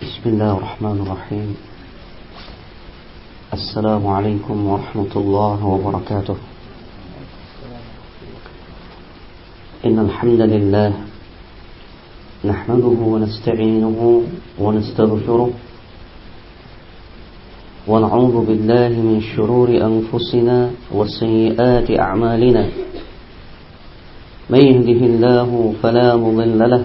بسم الله الرحمن الرحيم. السلام عليكم ورحمة الله وبركاته. إن الحمد لله نحمده ونستعينه ونستغفره ونعوذ بالله من شرور أنفسنا وسيئات أعمالنا. من يهده الله فلا مضل له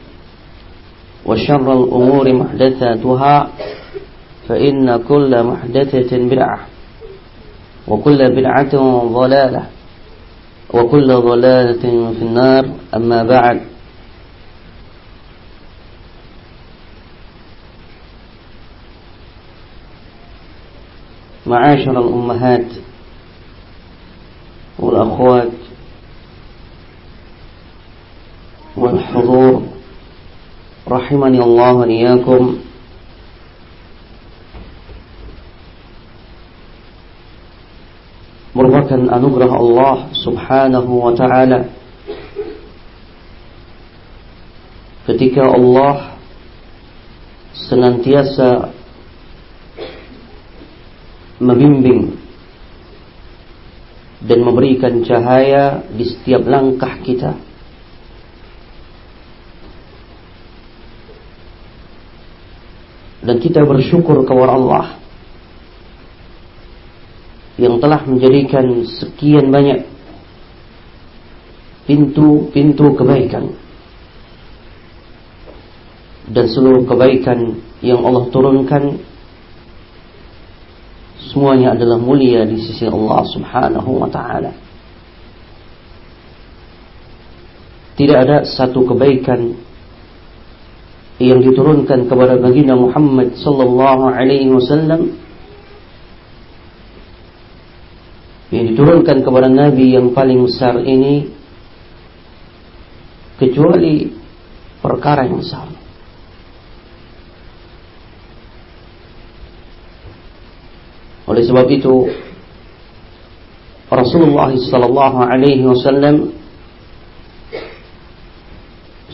وشر الأمور محدثاتها فإن كل محدثة بدعة وكل بدعة ضلالة وكل ضلالة في النار أما بعد. معاشر الأمهات والأخوات والحضور rahimani Allah wa niyakum merupakan anugerah Allah Subhanahu wa taala ketika Allah senantiasa membimbing dan memberikan cahaya di setiap langkah kita. Dan kita bersyukur kepada Allah yang telah menjadikan sekian banyak pintu-pintu kebaikan dan seluruh kebaikan yang Allah turunkan semuanya adalah mulia di sisi Allah Subhanahu wa taala. Tidak ada satu kebaikan yang diturunkan kepada baginda Muhammad sallallahu alaihi wasallam yang diturunkan kepada nabi yang paling besar ini kecuali perkara yang besar. Oleh sebab itu Rasulullah sallallahu alaihi wasallam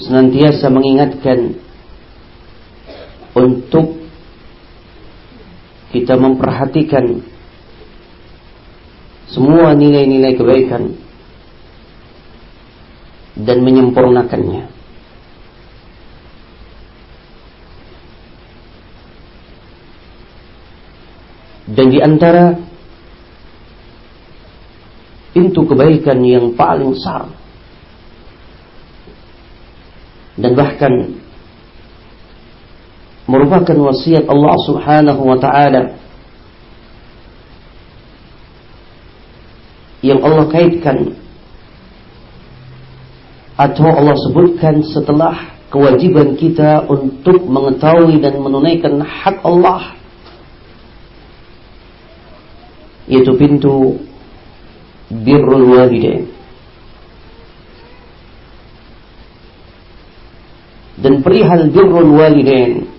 senantiasa mengingatkan untuk kita memperhatikan semua nilai-nilai kebaikan dan menyempurnakannya. Dan di antara pintu kebaikan yang paling besar dan bahkan merupakan wasiat Allah Subhanahu wa taala. Yang Allah kaitkan atau Allah sebutkan setelah kewajiban kita untuk mengetahui dan menunaikan hak Allah yaitu pintu birrul walidain. Dan perihal birrul walidain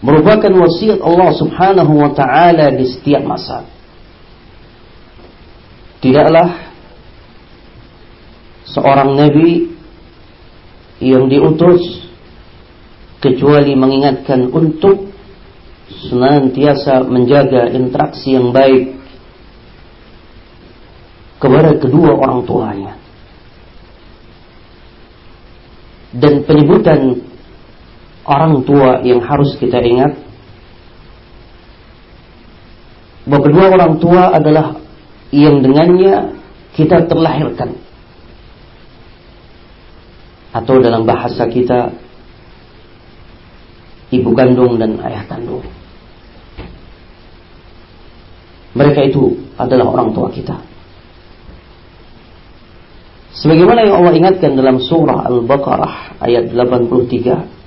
merupakan wasiat Allah Subhanahu wa taala di setiap masa. tidaklah seorang nabi yang diutus kecuali mengingatkan untuk senantiasa menjaga interaksi yang baik kepada kedua orang tuanya. Dan penyebutan orang tua yang harus kita ingat bahwa kedua orang tua adalah yang dengannya kita terlahirkan atau dalam bahasa kita ibu kandung dan ayah kandung. Mereka itu adalah orang tua kita. Sebagaimana yang Allah ingatkan dalam surah Al-Baqarah ayat 83.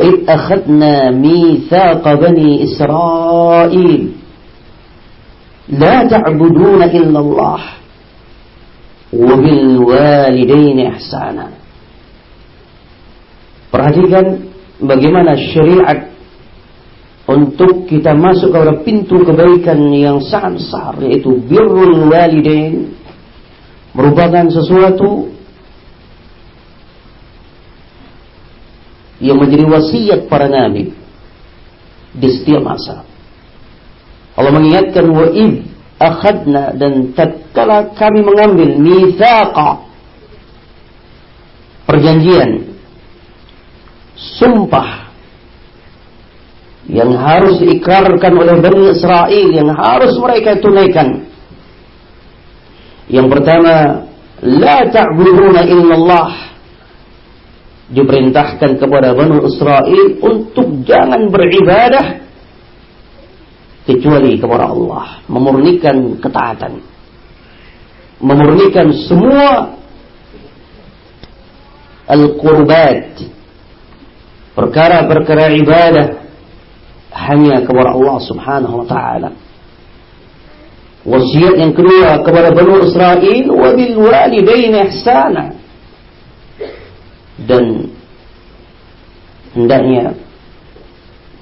وَإِذْ أَخَذْنَا مِيثَاقَ بَنِي إِسْرَائِيلَ لَا تَعْبُدُونَ إِلَّا اللَّهَ وَبِالْوَالِدَيْنِ إِحْسَانًا Perhatikan bagaimana syariat untuk kita masuk kepada pintu kebaikan yang sangat besar yaitu birrul walidain merupakan sesuatu yang menjadi wasiat para nabi di setiap masa. Allah mengingatkan wa id akhadna dan tatkala kami mengambil mithaqa perjanjian sumpah yang harus diikrarkan oleh Bani Israel yang harus mereka tunaikan. Yang pertama, la ta'buduna illallah. Diperintahkan kepada Bani Israel untuk jangan beribadah kecuali kepada Allah, memurnikan ketaatan. Memurnikan semua al-qurbat perkara-perkara ibadah hanya kepada Allah Subhanahu wa taala. Wasiat yang kedua kepada Bani Israel wa bil walidaini ihsana. Dan hendaknya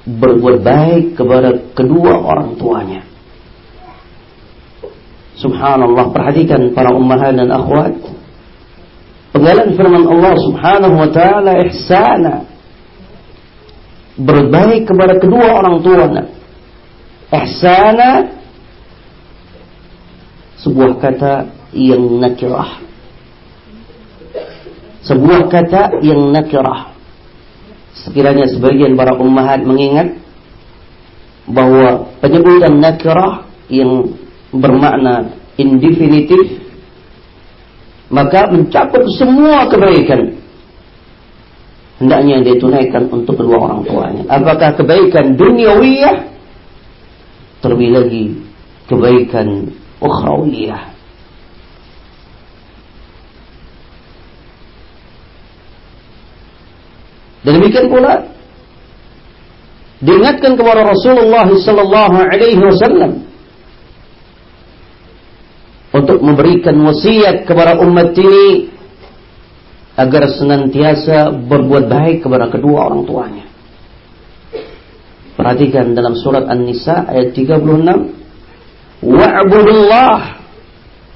berbuat baik kepada kedua orang tuanya. Subhanallah, perhatikan para ummahat dan akhwat. Penggalan firman Allah Subhanahu wa taala ihsana berbaik kepada kedua orang tua. Ihsana sebuah kata yang nakirah. Sebuah kata yang nakirah. Sekiranya sebagian para ummahat mengingat bahwa penyebutan nakirah yang bermakna indefinitif maka mencakup semua kebaikan hendaknya ditunaikan untuk kedua orang tuanya. Apakah kebaikan duniawiyah terlebih lagi kebaikan ukhrawiyah. Dan demikian pula diingatkan kepada Rasulullah sallallahu alaihi wasallam untuk memberikan wasiat kepada umat ini agar senantiasa berbuat baik kepada kedua orang tuanya. Perhatikan dalam surat An-Nisa ayat 36. Wa'budullah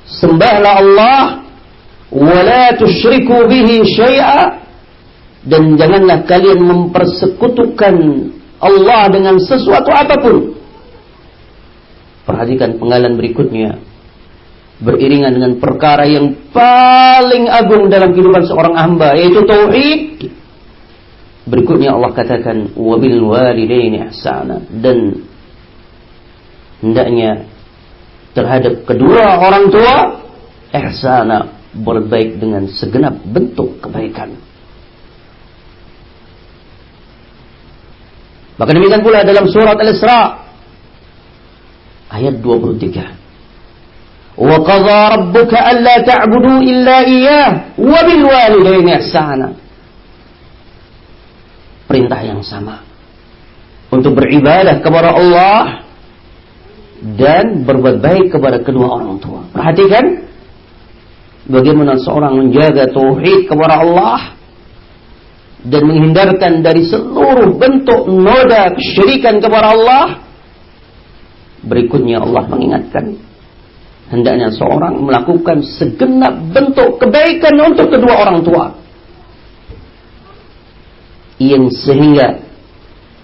sembahlah Allah wa la tusyriku bihi syai'a dan janganlah kalian mempersekutukan Allah dengan sesuatu apa pun. Perhatikan penggalan berikutnya beriringan dengan perkara yang paling agung dalam kehidupan seorang hamba yaitu tauhid. Berikutnya Allah katakan wabil walidaini ihsana dan hendaknya terhadap kedua orang tua ihsana berbaik dengan segenap bentuk kebaikan. Bahkan demikian pula dalam surat Al-Isra ayat 23. Wa qadha rabbuka alla ta'budu illa iyyah wa bil walidayni ihsana. Perintah yang sama untuk beribadah kepada Allah dan berbuat baik kepada kedua orang tua. Perhatikan bagaimana seorang menjaga tauhid kepada Allah dan menghindarkan dari seluruh bentuk noda kesyirikan kepada Allah Berikutnya Allah mengingatkan hendaknya seorang melakukan segenap bentuk kebaikan untuk kedua orang tua. Yang sehingga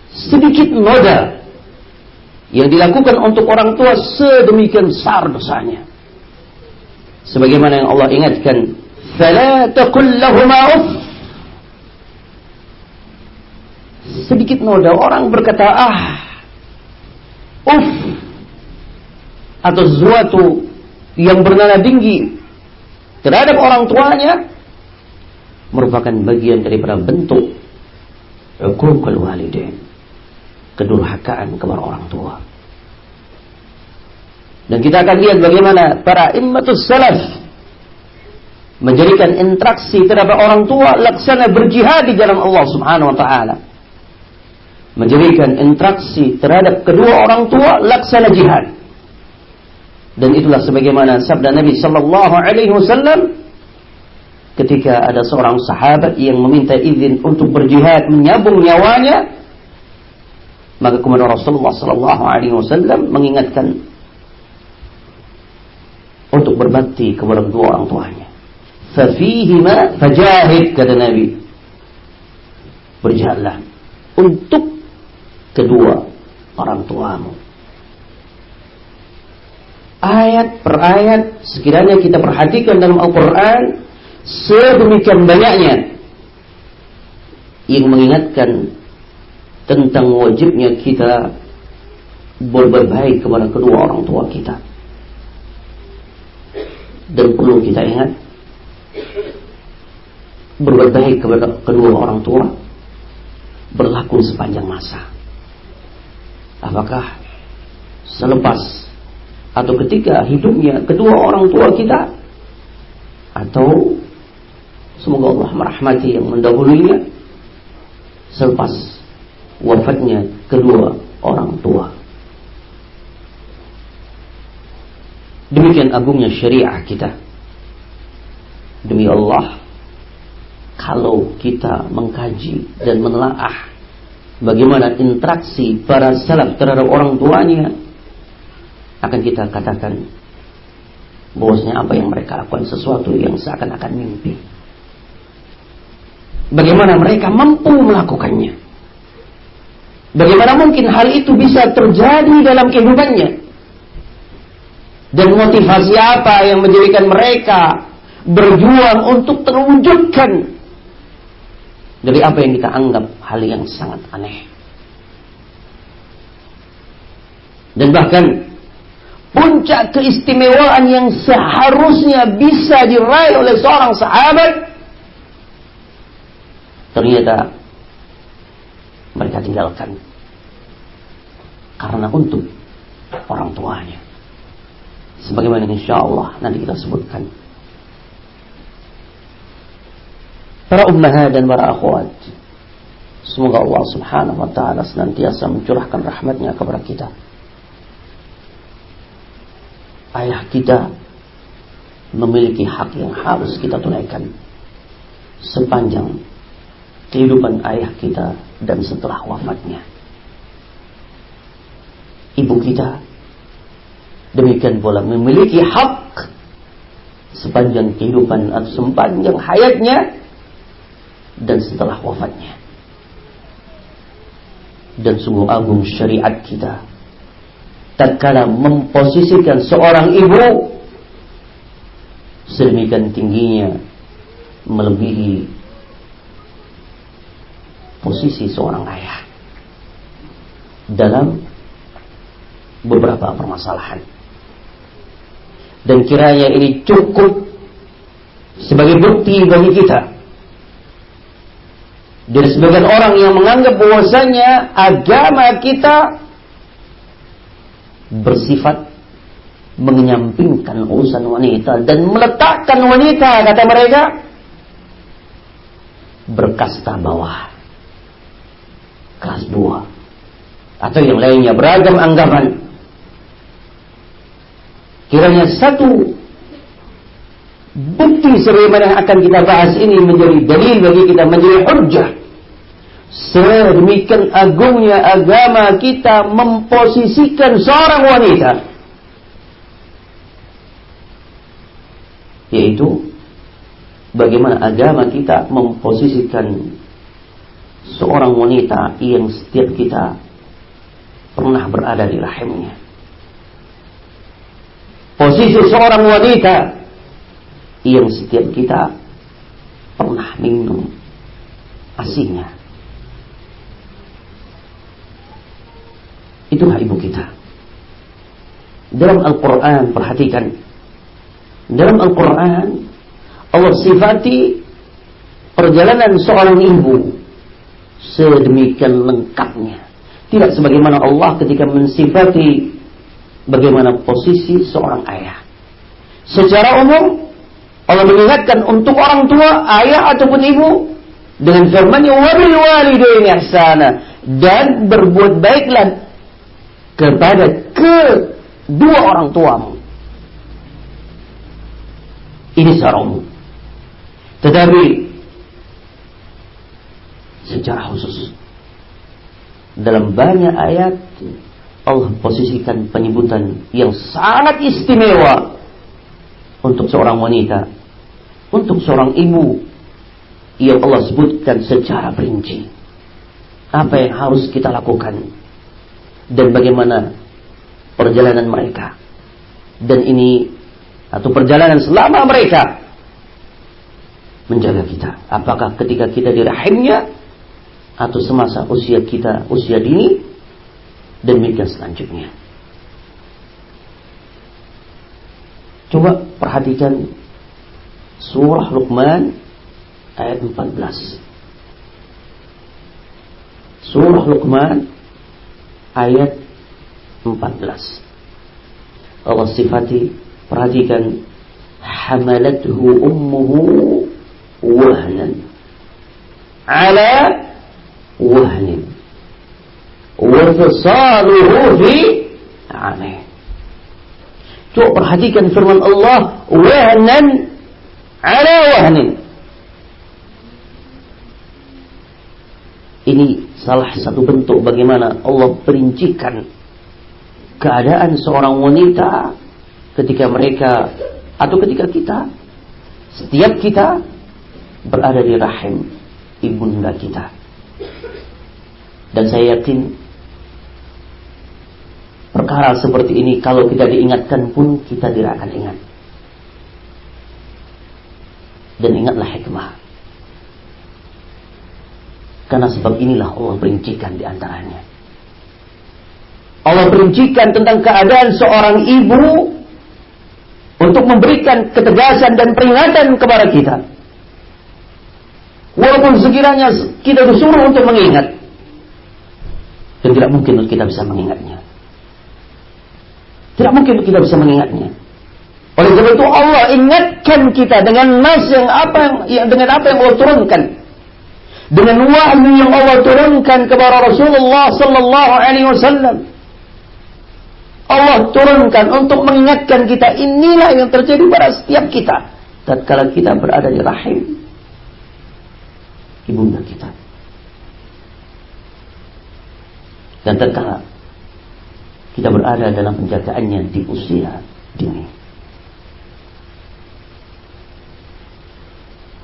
sedikit noda yang dilakukan untuk orang tua sedemikian besar dosanya. Sebagaimana yang Allah ingatkan, "Fala taqul uff." Sedikit noda orang berkata, "Ah, uff." Atau sesuatu yang bernada tinggi terhadap orang tuanya merupakan bagian daripada bentuk uququl walidain kedurhakaan kepada orang tua dan kita akan lihat bagaimana para immatus salaf menjadikan interaksi terhadap orang tua laksana berjihad di jalan Allah Subhanahu wa taala. Menjadikan interaksi terhadap kedua orang tua laksana jihad. Dan itulah sebagaimana sabda Nabi sallallahu alaihi wasallam ketika ada seorang sahabat yang meminta izin untuk berjihad menyambung nyawanya maka kemudian Rasulullah sallallahu alaihi wasallam mengingatkan untuk berbakti kepada kedua orang tuanya. Fafihima fajahid kata Nabi. Berjihadlah untuk kedua orang tuamu. Ayat per ayat sekiranya kita perhatikan dalam Al-Quran sedemikian banyaknya yang mengingatkan tentang wajibnya kita berbuat baik kepada kedua orang tua kita. Dan perlu kita ingat berbuat baik kepada kedua orang tua berlaku sepanjang masa apakah selepas atau ketika hidupnya kedua orang tua kita atau semoga Allah merahmati yang mendahulunya selepas wafatnya kedua orang tua. Demikian agungnya syariah kita. Demi Allah, kalau kita mengkaji dan menelaah bagaimana interaksi para salaf terhadap orang tuanya, akan kita katakan bahwasanya apa yang mereka lakukan sesuatu yang seakan-akan mimpi. Bagaimana mereka mampu melakukannya? Bagaimana mungkin hal itu bisa terjadi dalam kehidupannya? Dan motivasi apa yang menjadikan mereka berjuang untuk terwujudkan dari apa yang kita anggap hal yang sangat aneh. Dan bahkan puncak keistimewaan yang seharusnya bisa diraih oleh seorang sahabat ternyata mereka tinggalkan. Karena untuk orang tuanya. Sebagaimana insya Allah nanti kita sebutkan para ummahat dan para akhwat semoga Allah subhanahu wa ta'ala senantiasa mencurahkan rahmatnya kepada kita ayah kita memiliki hak yang harus kita tunaikan sepanjang kehidupan ayah kita dan setelah wafatnya. Ibu kita demikian pula memiliki hak sepanjang kehidupan atau sepanjang hayatnya dan setelah wafatnya. Dan sungguh agung syariat kita tatkala memposisikan seorang ibu sedemikian tingginya melebihi posisi seorang ayah dalam beberapa permasalahan dan kiranya ini cukup sebagai bukti bagi kita dari sebagian orang yang menganggap bahwasanya agama kita bersifat menyampingkan urusan wanita dan meletakkan wanita kata mereka berkasta bawah kelas dua atau yang lainnya beragam anggapan. Kiranya satu bukti sebagaimana akan kita bahas ini menjadi dalil bagi kita menjadi hujjah Sedemikian agungnya agama kita memposisikan seorang wanita. Yaitu bagaimana agama kita memposisikan seorang wanita yang setiap kita pernah berada di rahimnya. Posisi seorang wanita yang setiap kita pernah minum asinya. Itulah ibu kita. Dalam Al-Quran, perhatikan. Dalam Al-Quran, Allah sifati perjalanan seorang ibu sedemikian lengkapnya. Tidak sebagaimana Allah ketika mensifati bagaimana posisi seorang ayah. Secara umum, Allah mengingatkan untuk orang tua, ayah ataupun ibu dengan firman-Nya ihsana dan berbuat baiklah kepada kedua orang tuamu. Ini secara umum. Tetapi secara khusus dalam banyak ayat Allah posisikan penyebutan yang sangat istimewa untuk seorang wanita, untuk seorang ibu yang Allah sebutkan secara rinci. Apa yang harus kita lakukan dan bagaimana perjalanan mereka. Dan ini atau perjalanan selama mereka menjaga kita. Apakah ketika kita di rahimnya atau semasa usia kita usia dini dan demikian selanjutnya. Coba perhatikan surah Luqman ayat 14. Surah Luqman ayat 14. Allah sifati perhatikan hamalathu ummuhu wahnan. Ala wahnin. Wa fisaluhu fi amain Coba perhatikan firman Allah wahnan ala wahnin. Ini salah satu bentuk bagaimana Allah perincikan keadaan seorang wanita ketika mereka atau ketika kita setiap kita berada di rahim ibunda kita. Dan saya yakin perkara seperti ini kalau kita diingatkan pun kita tidak akan ingat. Dan ingatlah hikmah karena sebab inilah Allah perincikan di antaranya. Allah perincikan tentang keadaan seorang ibu untuk memberikan ketegasan dan peringatan kepada kita. Walaupun sekiranya kita disuruh untuk mengingat. Dan tidak mungkin kita bisa mengingatnya. Tidak mungkin kita bisa mengingatnya. Oleh sebab itu Allah ingatkan kita dengan nas yang apa yang dengan apa yang Allah turunkan dengan wahyu yang Allah turunkan kepada Rasulullah sallallahu alaihi wasallam. Allah turunkan untuk mengingatkan kita inilah yang terjadi pada setiap kita tatkala kita berada di rahim ibunda kita. Dan tatkala kita berada dalam penjagaannya di usia dini.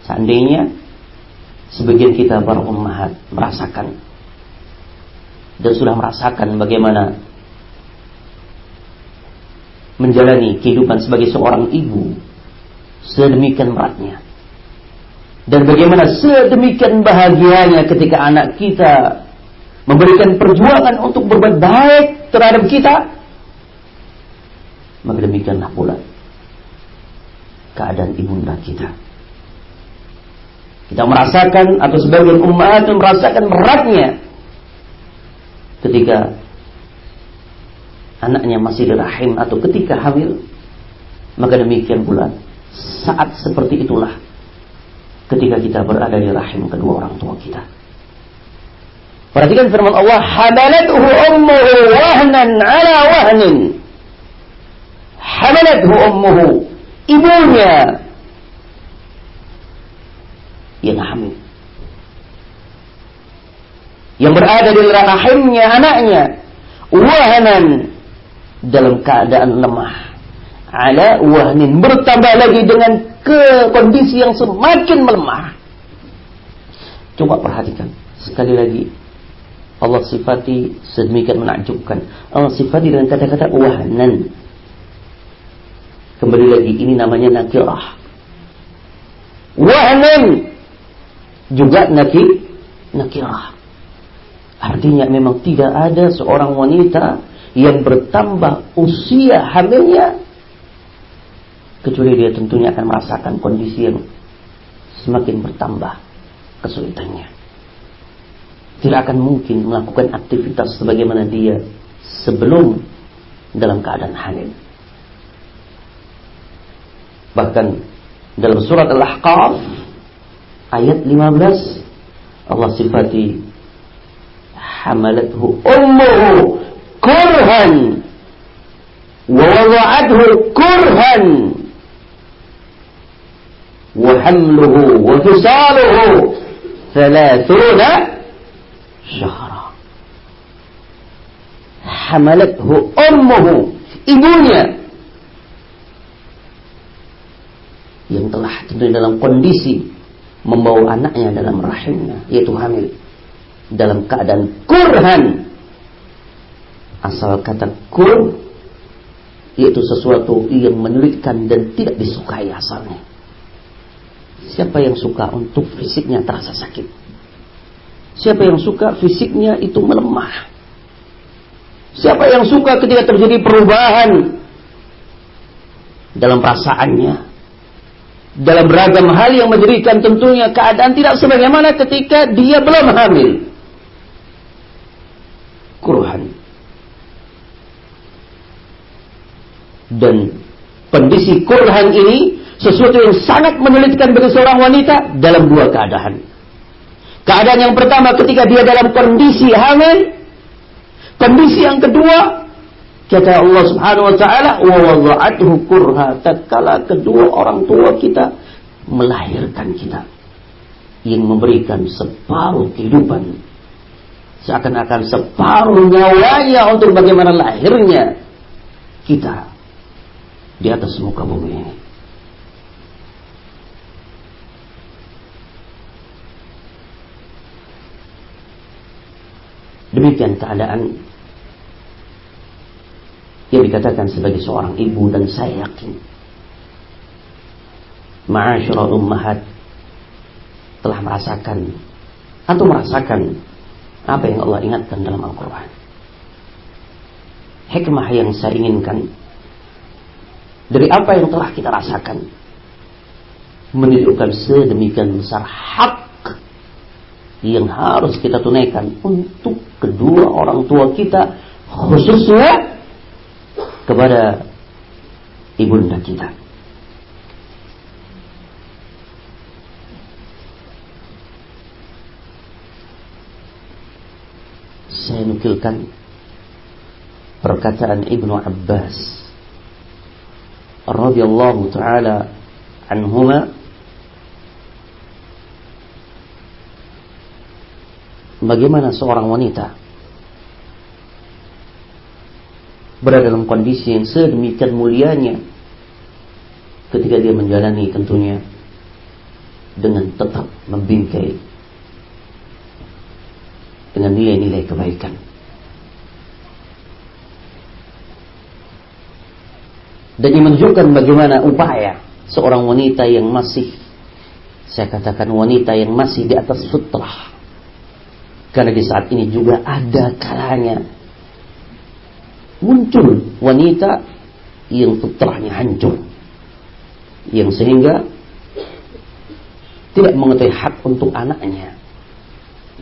Seandainya sebagian kita para ummahat merasakan. Dan sudah merasakan bagaimana menjalani kehidupan sebagai seorang ibu sedemikian beratnya. Dan bagaimana sedemikian bahagianya ketika anak kita memberikan perjuangan untuk berbuat baik terhadap kita maka demikianlah pula keadaan ibunda kita kita merasakan atau sebagian umat merasakan beratnya ketika anaknya masih di rahim atau ketika hamil. Maka demikian pula saat seperti itulah ketika kita berada di rahim kedua orang tua kita. Perhatikan firman Allah, "Hamalathu ummuhu wahnan 'ala wahnin." Hamalathu ummuhu, ibunya yang hamil. yang berada di rahimnya anaknya wahanan dalam keadaan lemah. Ala wahnin bertambah lagi dengan ke kondisi yang semakin melemah. Coba perhatikan. Sekali lagi Allah sifati sedemikian menakjubkan. Allah sifati dengan kata-kata wahanan. Kembali lagi ini namanya nakirah. Wahnan juga nakir nakirah Artinya memang tidak ada seorang wanita yang bertambah usia hamilnya kecuali dia tentunya akan merasakan kondisi yang semakin bertambah kesulitannya. Tidak akan mungkin melakukan aktivitas sebagaimana dia sebelum dalam keadaan hamil. Bahkan dalam surat Al-Ahqaf ayat 15 Allah sifati hamalathu ummuhu kurhan wa wada'athu kurhan wa hamluhu wa fisaluhu 30 شهرا حملته أمه ibunya yang telah tentu dalam kondisi membawa anaknya dalam rahimnya yaitu hamil dalam keadaan kurhan. Asal kata kur yaitu sesuatu yang menyulitkan dan tidak disukai asalnya. Siapa yang suka untuk fisiknya terasa sakit? Siapa yang suka fisiknya itu melemah? Siapa yang suka ketika terjadi perubahan dalam perasaannya dalam beragam hal yang menjadikan tentunya keadaan tidak sebagaimana ketika dia belum hamil kurhan. Dan kondisi kurhan ini sesuatu yang sangat menyulitkan bagi seorang wanita dalam dua keadaan. Keadaan yang pertama ketika dia dalam kondisi hamil. Kondisi yang kedua kata Allah Subhanahu wa taala wa wada'athu kurha tatkala kedua orang tua kita melahirkan kita yang memberikan separuh kehidupan seakan-akan separuh nyawanya untuk bagaimana lahirnya kita di atas muka bumi ini. Demikian keadaan yang dikatakan sebagai seorang ibu dan saya yakin Ma'asyurah ummahat telah merasakan atau merasakan apa yang Allah ingatkan dalam Al-Quran. Hikmah yang saya inginkan dari apa yang telah kita rasakan menunjukkan sedemikian besar hak yang harus kita tunaikan untuk kedua orang tua kita khususnya kepada ibunda kita. saya nukilkan perkataan Ibnu Abbas radhiyallahu taala anhuma bagaimana seorang wanita berada dalam kondisi yang sedemikian mulianya ketika dia menjalani tentunya dengan tetap membingkai dengan nilai-nilai kebaikan. Dan ini menunjukkan bagaimana upaya seorang wanita yang masih saya katakan wanita yang masih di atas fitrah. Karena di saat ini juga ada kalanya muncul wanita yang fitrahnya hancur. Yang sehingga tidak mengetahui hak untuk anaknya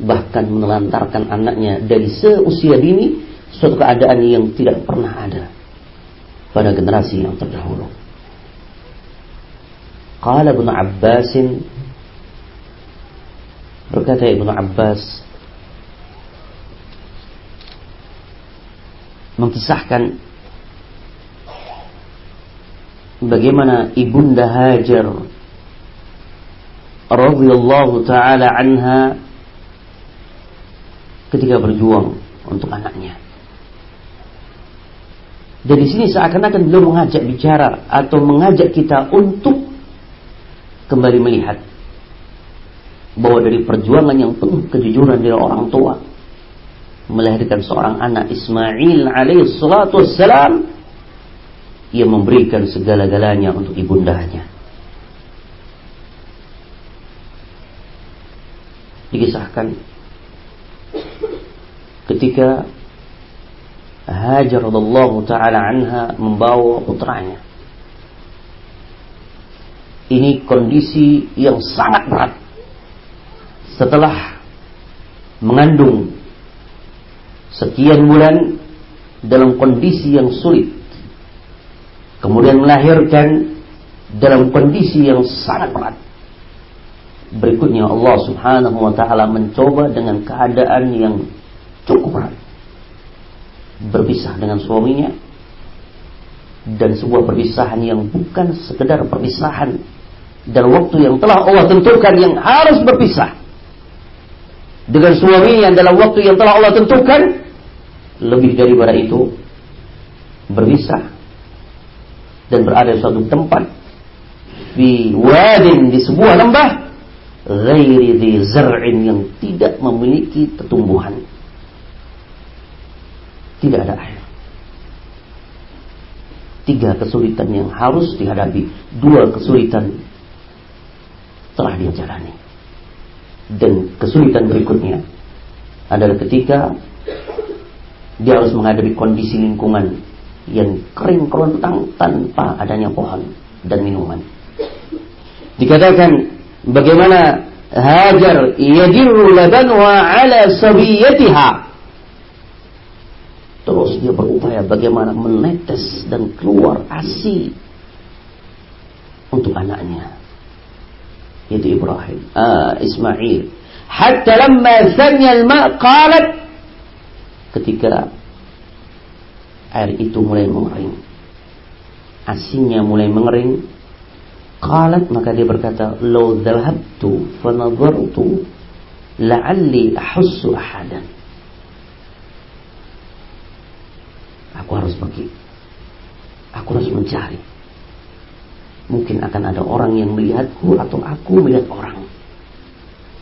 bahkan menelantarkan anaknya dari seusia dini suatu keadaan yang tidak pernah ada pada generasi yang terdahulu. Qala Ibnu Abbas berkata Ibnu Abbas mengkisahkan bagaimana ibunda Hajar radhiyallahu taala anha ketika berjuang untuk anaknya. Dan di sini seakan-akan beliau mengajak bicara atau mengajak kita untuk kembali melihat bahwa dari perjuangan yang penuh kejujuran dari orang tua melahirkan seorang anak Ismail alaihi wassalam ia memberikan segala-galanya untuk ibundanya. Dikisahkan ketika Hajar radhiyallahu taala anha membawa putranya. Ini kondisi yang sangat berat. Setelah mengandung sekian bulan dalam kondisi yang sulit. Kemudian melahirkan dalam kondisi yang sangat berat. Berikutnya Allah Subhanahu wa taala mencoba dengan keadaan yang cukup berat berpisah dengan suaminya dan sebuah perpisahan yang bukan sekedar perpisahan dan waktu yang telah Allah tentukan yang harus berpisah dengan suaminya dalam waktu yang telah Allah tentukan lebih daripada itu berpisah dan berada di suatu tempat di wadin di sebuah lembah ghairi di zar'in yang tidak memiliki tumbuhan tidak ada air. Tiga kesulitan yang harus dihadapi. Dua kesulitan telah dia jalani. Dan kesulitan berikutnya adalah ketika dia harus menghadapi kondisi lingkungan yang kering kerontang tanpa adanya pohon dan minuman. Dikatakan bagaimana Hajar yajiru labanwa ala sabiyatiha Terus dia berupaya bagaimana menetes dan keluar ASI untuk anaknya. Itu Ibrahim, uh, Ismail. Hatta thanya al-ma' qalat ketika air itu mulai mengering. Asinya mulai mengering. Qalat maka dia berkata, "Law dhahabtu fa nadartu la'alli ahussu ahadan." Aku harus pergi. Aku harus mencari. Mungkin akan ada orang yang melihatku atau aku melihat orang.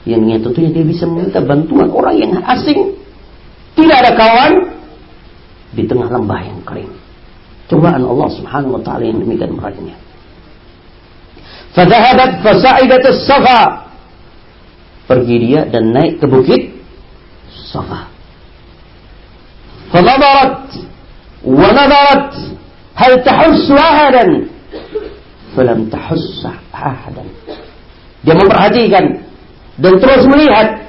Yang tentunya dia bisa meminta bantuan orang yang asing. Tidak ada kawan di tengah lembah yang kering. Cobaan Allah Subhanahu wa taala yang demikian beratnya. Fadhahabat fasaidat as-safa. Pergi dia dan naik ke bukit Safa. Fanadarat wa hal tahus wahadan فلم تحس أحدا dia memperhatikan dan terus melihat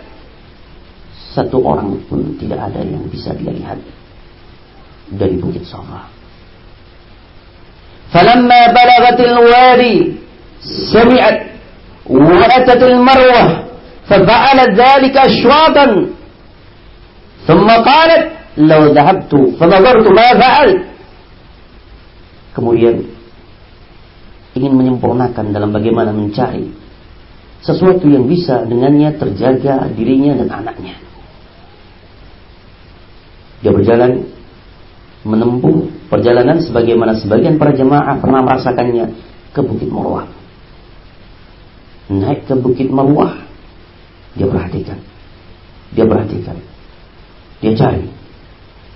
satu orang pun tidak ada yang bisa dia lihat dari bukit Safa. فلما بلغت الوادي سمعت وأتت المروة ففعلت ذلك أشواطا ثم قالت lau dhahabtu fanadartu ma fa'al kemudian ingin menyempurnakan dalam bagaimana mencari sesuatu yang bisa dengannya terjaga dirinya dan anaknya. Dia berjalan menempuh perjalanan sebagaimana sebagian para jemaah pernah merasakannya ke Bukit Marwah. Naik ke Bukit Marwah dia perhatikan. Dia perhatikan. Dia cari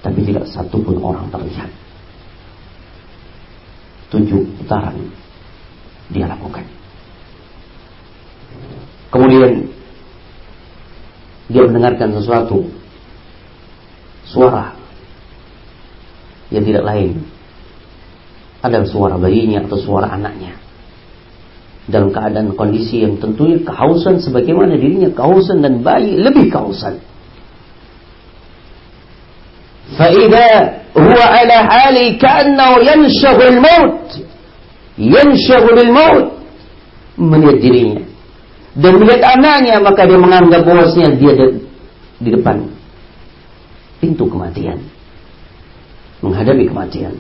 tapi tidak satu pun orang terlihat. Tujuh putaran dia lakukan. Kemudian dia mendengarkan sesuatu suara yang tidak lain adalah suara bayinya atau suara anaknya dalam keadaan kondisi yang tentunya kehausan sebagaimana dirinya kehausan dan bayi lebih kehausan فإذا هو على حاله كأنه ينشغ الموت ينشغ الموت melihat dirinya dan melihat anaknya maka dia menganggap bahwasanya dia di depan pintu kematian menghadapi kematian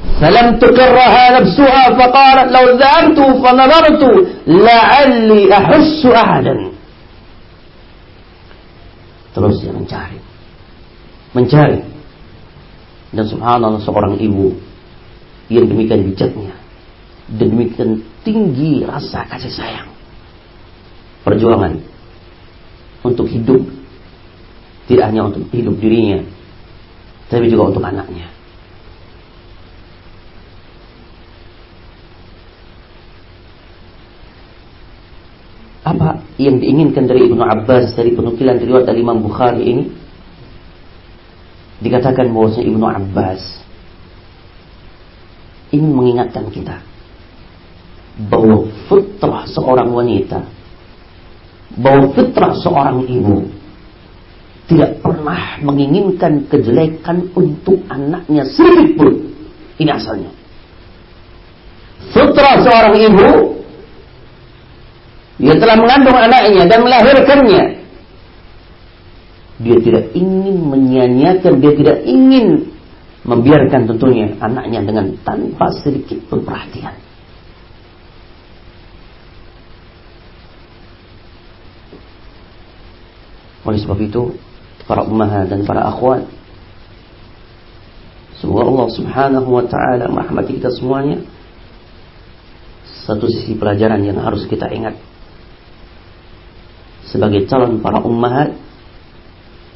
فلم تقرها نفسها فقالت لو ذهبت فنظرت لعلي أحس أحدا Seterusnya mencari. Mencari. Dan subhanallah seorang ibu yang demikian bijaknya dan demikian tinggi rasa kasih sayang. Perjuangan untuk hidup tidak hanya untuk hidup dirinya tapi juga untuk anaknya. Apa yang diinginkan dari Ibnu Abbas dari penukilan riwayat Imam Bukhari ini? Dikatakan bahwa Ibnu Abbas ingin mengingatkan kita bahwa fitrah seorang wanita, bahwa fitrah seorang ibu tidak pernah menginginkan kejelekan untuk anaknya sedikit pun. Ini asalnya. Fitrah seorang ibu dia telah mengandung anaknya dan melahirkannya. Dia tidak ingin menyanyiakan, dia tidak ingin membiarkan tentunya anaknya dengan tanpa sedikit pun perhatian. Oleh sebab itu, para ummahat dan para akhwat, semoga Allah Subhanahu wa taala merahmati kita semuanya. Satu sisi pelajaran yang harus kita ingat sebagai calon para ummahat,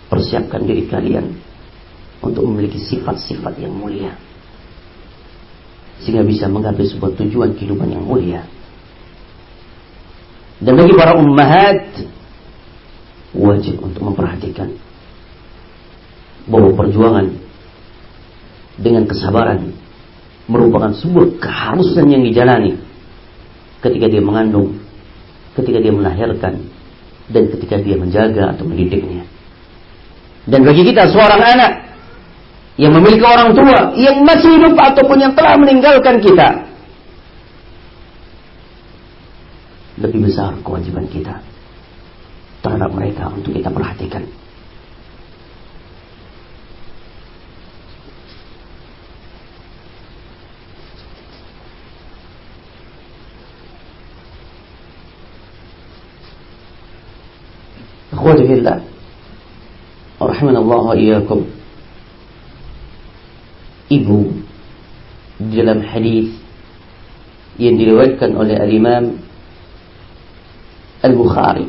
persiapkan diri kalian untuk memiliki sifat-sifat yang mulia sehingga bisa menggapai sebuah tujuan kehidupan yang mulia dan bagi para ummahat wajib untuk memperhatikan bahwa perjuangan dengan kesabaran merupakan sebuah keharusan yang dijalani ketika dia mengandung, ketika dia melahirkan, dan ketika dia menjaga atau mendidiknya. Dan bagi kita seorang anak yang memiliki orang tua yang masih hidup ataupun yang telah meninggalkan kita. Lebih besar kewajiban kita terhadap mereka untuk kita perhatikan. Iyyakum ibu di dalam hadis yang diriwayatkan oleh al-Imam Al-Bukhari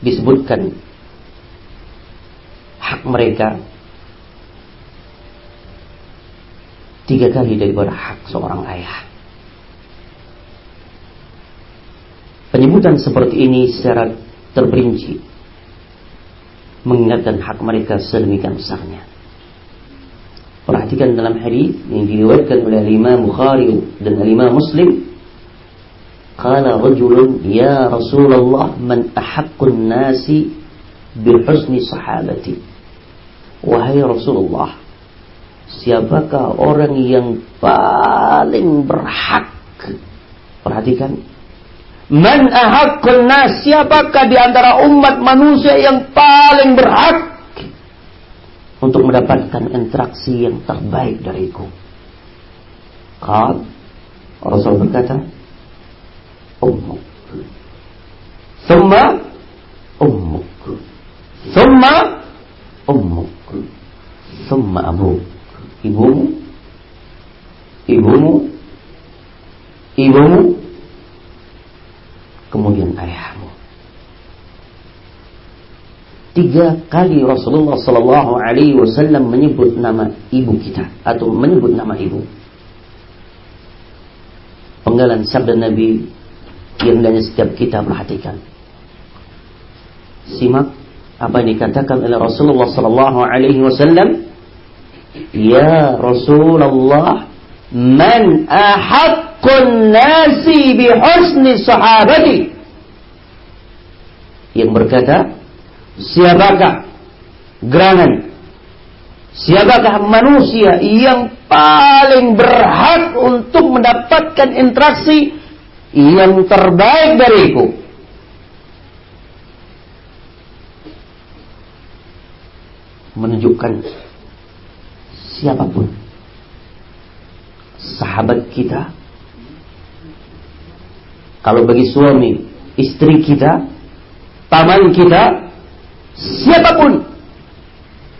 disebutkan hak mereka tiga kali daripada hak seorang ayah. Penyebutan seperti ini secara terperinci mengingatkan hak mereka sedemikian besarnya. Perhatikan dalam hadis yang diriwayatkan oleh Imam Bukhari dan Imam Muslim. Qala rajulun ya Rasulullah man ahaqqun nasi bihusni sahabati. Wahai Rasulullah, siapakah orang yang paling berhak? Perhatikan. Man ahaqqun nas, siapakah di antara umat manusia yang paling berhak untuk mendapatkan interaksi yang terbaik dariku. Qal Rasul berkata, Ummuk. Thumma Ummuk. Thumma Ummuk. Thumma Abuk. Ibumu. Ibumu. Ibumu. Kemudian ayahmu. Tiga kali Rasulullah Sallallahu Alaihi Wasallam menyebut nama ibu kita atau menyebut nama ibu. Penggalan sabda Nabi yang dari setiap kita perhatikan. Simak apa yang dikatakan oleh Rasulullah Sallallahu Alaihi Wasallam. Ya Rasulullah, man ahaqqun nasi bihusni sahabati. Yang berkata, siapakah gerangan? Siapakah manusia yang paling berhak untuk mendapatkan interaksi yang terbaik dariku? Menunjukkan siapa pun. Sahabat kita. Kalau bagi suami istri kita paman kita siapa pun.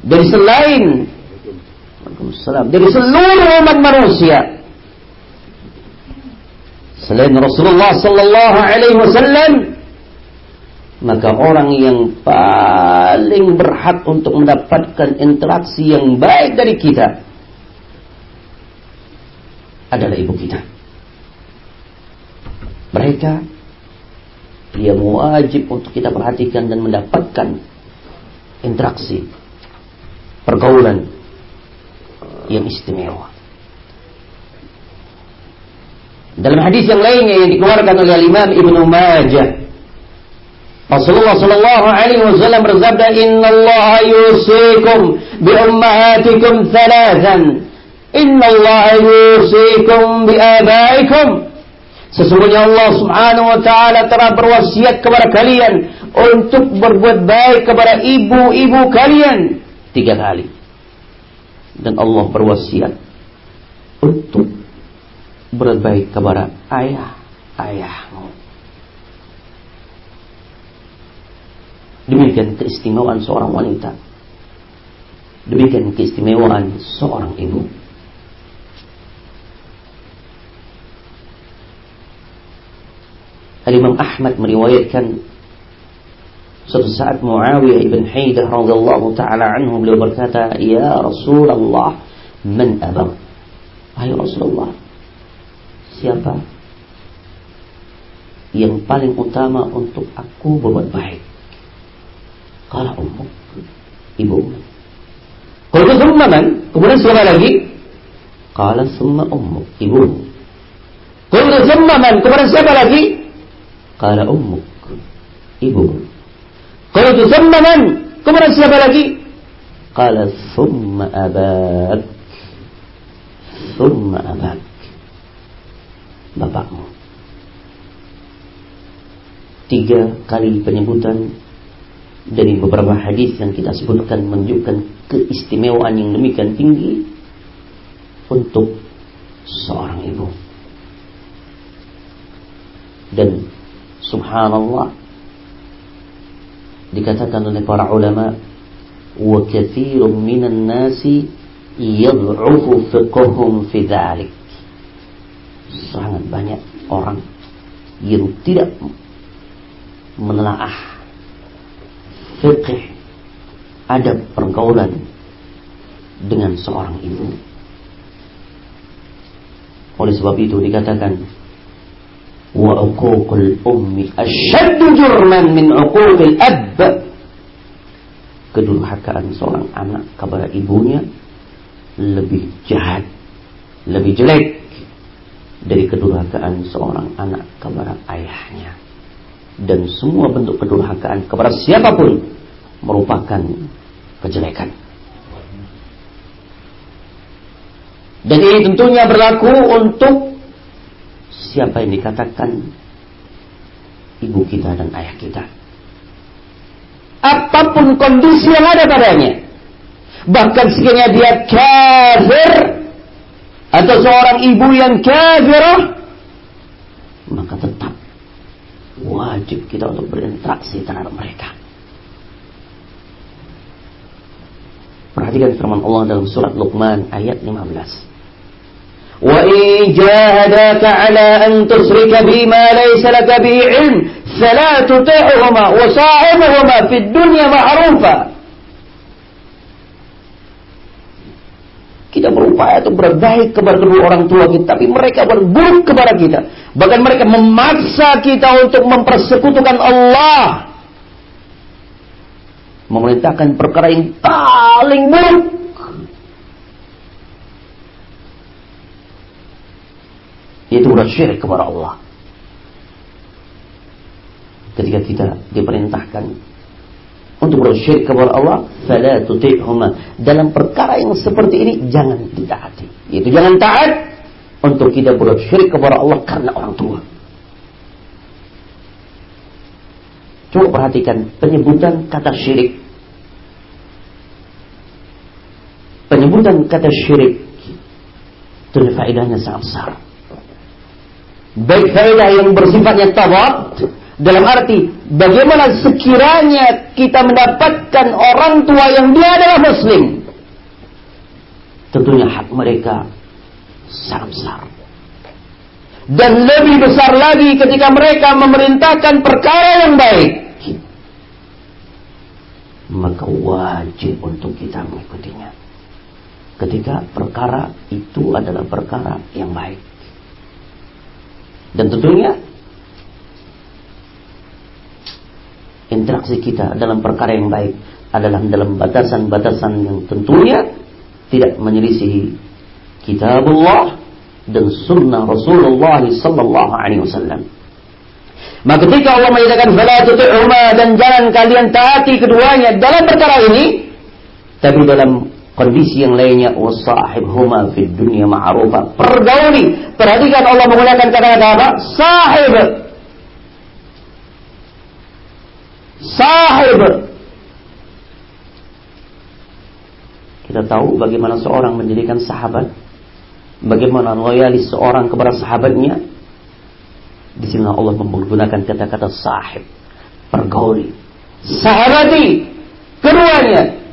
Dari selain dari seluruh umat manusia. Selain Rasulullah sallallahu alaihi wasallam maka orang yang paling berhak untuk mendapatkan interaksi yang baik dari kita adalah ibu kita. Mereka yang wajib untuk kita perhatikan dan mendapatkan interaksi. Pergaulan. Yang istimewa. Dalam hadis yang lainnya yang dikeluarkan oleh Imam Ibnu Majah. Rasulullah sallallahu alaihi wasallam bersabda Inna Allah yusikum bi ummahatikum thalathan. Inna Allah yusikum bi abaikum. Sesungguhnya Allah subhanahu wa ta'ala telah berwasiat kepada kalian untuk berbuat baik kepada ibu-ibu kalian tiga kali. Dan Allah berwasiat untuk berbuat baik kepada ayah-ayahmu. Demikian keistimewaan seorang wanita. Demikian keistimewaan seorang ibu. Al-Imam Ahmad meriwayatkan suatu saat Muawiyah ibn Haidah radhiyallahu taala anhu beliau berkata, "Ya Rasulullah, man abang?" Hai Rasulullah, siapa yang paling utama untuk aku berbuat baik? Kala ummu, ibu. Kalau summa man, kemudian siapa lagi? Kala summa ummu, ibu. Kalau summa man, kemudian siapa lagi? Qala ummuk. Ibu. Qala thumma man? Kemudian siapa lagi? Qala thumma abak. Thumma abak. Bapakmu. Tiga kali penyebutan dari beberapa hadis yang kita sebutkan menunjukkan keistimewaan yang demikian tinggi untuk seorang ibu. Dan Subhanallah dikatakan oleh para ulama wa katsirun minan nasi yad'ufu fiqhum fi dhalik. Sangat banyak orang yang tidak menelaah fikih adab pergaulan dengan seorang ibu. Oleh sebab itu dikatakan وعقوق الأم أشد جرما من عقوق الأب kedurhakaan seorang anak kepada ibunya lebih jahat, lebih jelek dari kedurhakaan seorang anak kepada ayahnya. Dan semua bentuk kedurhakaan kepada siapapun merupakan kejelekan. Dan ini tentunya berlaku untuk siapa yang dikatakan ibu kita dan ayah kita. Apa pun kondisi yang ada padanya. Bahkan sekiranya dia kafir atau seorang ibu yang kafirah maka tetap wajib kita untuk berinteraksi terhadap mereka. Perhatikan firman Allah dalam surat Luqman ayat 15. وإن جاهداك على أن تشرك بما ليس لك به علم فلا تطعهما وصاحبهما في الدنيا معروفا Kita berupaya untuk berbaik kepada kedua orang tua kita, tapi mereka berburuk kepada kita. Bahkan mereka memaksa kita untuk mempersekutukan Allah. Memerintahkan perkara yang paling buruk Yaitu bersyirik kepada Allah. Ketika kita diperintahkan untuk bersyirik kepada Allah, fala tuti'huma. Dalam perkara yang seperti ini jangan ditaati. Yaitu jangan taat untuk kita bersyirik kepada Allah karena orang tua. Coba perhatikan penyebutan kata syirik. Penyebutan kata syirik itu faedahnya sangat besar baik faedah yang bersifatnya tawad Dalam arti, bagaimana sekiranya kita mendapatkan orang tua yang dia adalah muslim. Tentunya hak mereka sangat besar. Dan lebih besar lagi ketika mereka memerintahkan perkara yang baik. Maka wajib untuk kita mengikutinya. Ketika perkara itu adalah perkara yang baik. Dan tentunya interaksi kita dalam perkara yang baik adalah dalam batasan-batasan yang tentunya tidak menyelisihi kitabullah dan sunnah Rasulullah sallallahu alaihi wasallam. Maka ketika Allah menyatakan fala tuti'huma dan jangan kalian taati keduanya dalam perkara ini tapi dalam kondisi yang lainnya wasahibhuma fid dunya ma'rufa. Pergauli perhatikan Allah menggunakan kata-kata apa? Sahib. Sahib. Kita tahu bagaimana seorang menjadikan sahabat, bagaimana loyalis seorang kepada sahabatnya. Di sini Allah menggunakan kata-kata sahib, pergauli, sahabati, keduanya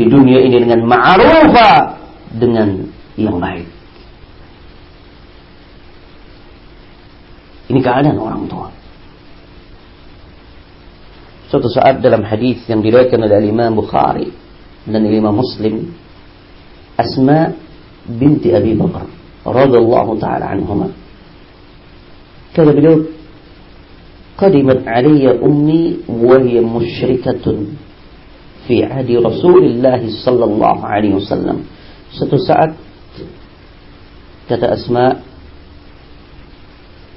di dunia ini dengan ma'rufa, dengan yang baik. Ini keadaan orang tua. Suatu saat dalam hadis yang diriwayatkan oleh Imam Bukhari dan Imam Muslim, Asma binti Abi Bakar radhiyallahu taala anhuma. Kata beliau, "Qadimat alayya ummi wa hiya musyrikatun fi ahdi Rasulillah sallallahu alaihi wasallam." Suatu saat kata Asma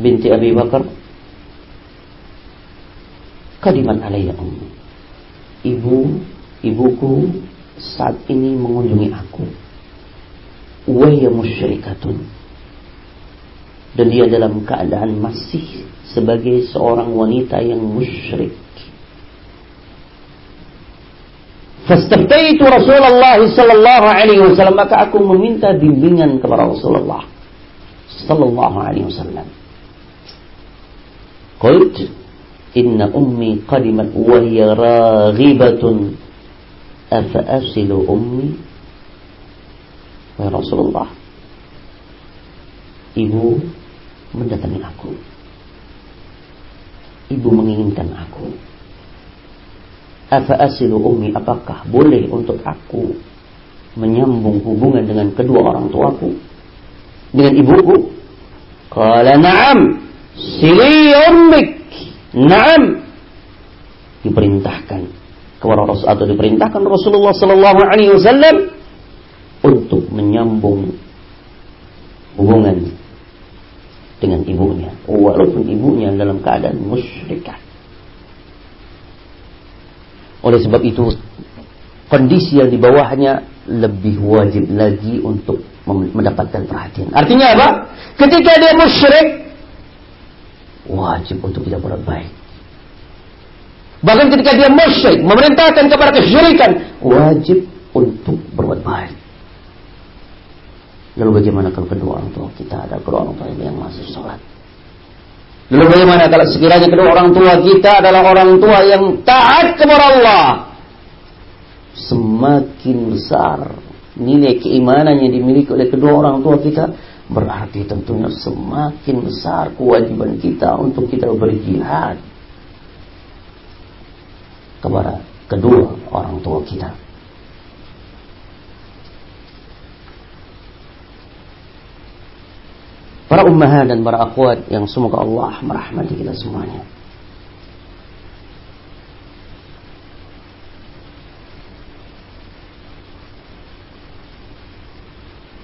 binti Abi Bakar Kadiman alaiya ummi. Ibu, ibuku saat ini mengunjungi aku. Wahya musyrikatun. Dan dia dalam keadaan masih sebagai seorang wanita yang musyrik. Fastaftaitu Rasulullah sallallahu alaihi wasallam maka aku meminta bimbingan kepada Rasulullah sallallahu alaihi wasallam. Qult Inna ummi qadimat wa hiya raghibatun. Afa asilu ummi? Wahai Rasulullah Ibu mendatangi aku. Ibu menginginkan aku Afa asilu ummi Apakah boleh untuk aku Menyambung hubungan dengan kedua orang tuaku? Dengan ibuku? Kala na'am Sili ummik. Naam. Diperintahkan kepada Rasul atau diperintahkan Rasulullah sallallahu alaihi wasallam untuk menyambung hubungan dengan ibunya. Walaupun ibunya dalam keadaan musyrikah. Oleh sebab itu kondisi yang di bawahnya lebih wajib lagi untuk mendapatkan perhatian. Artinya apa? Ketika dia musyrik, wajib untuk kita berbuat baik. Bahkan ketika dia musyrik, memerintahkan kepada kesyirikan, wajib untuk berbuat baik. Lalu bagaimana kalau kedua orang tua kita ada kedua orang tua yang masih sholat? Lalu bagaimana kalau sekiranya kedua orang tua kita adalah orang tua yang taat kepada Allah? Semakin besar nilai keimanan yang dimiliki oleh kedua orang tua kita, Berarti tentunya semakin besar kewajiban kita untuk kita berjihad kepada kedua orang tua kita. Para ummahat dan para akhwat yang semoga Allah merahmati kita semuanya.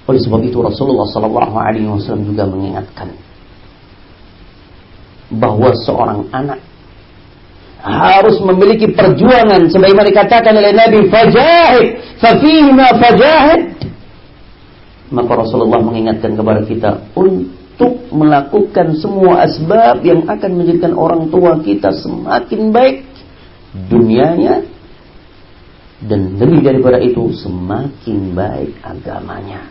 Oleh sebab itu Rasulullah Sallallahu Alaihi Wasallam juga mengingatkan bahwa seorang anak harus memiliki perjuangan sebagaimana dikatakan oleh Nabi fajahid fafihima fajahid maka Rasulullah mengingatkan kepada kita untuk melakukan semua asbab yang akan menjadikan orang tua kita semakin baik dunianya dan lebih daripada itu semakin baik agamanya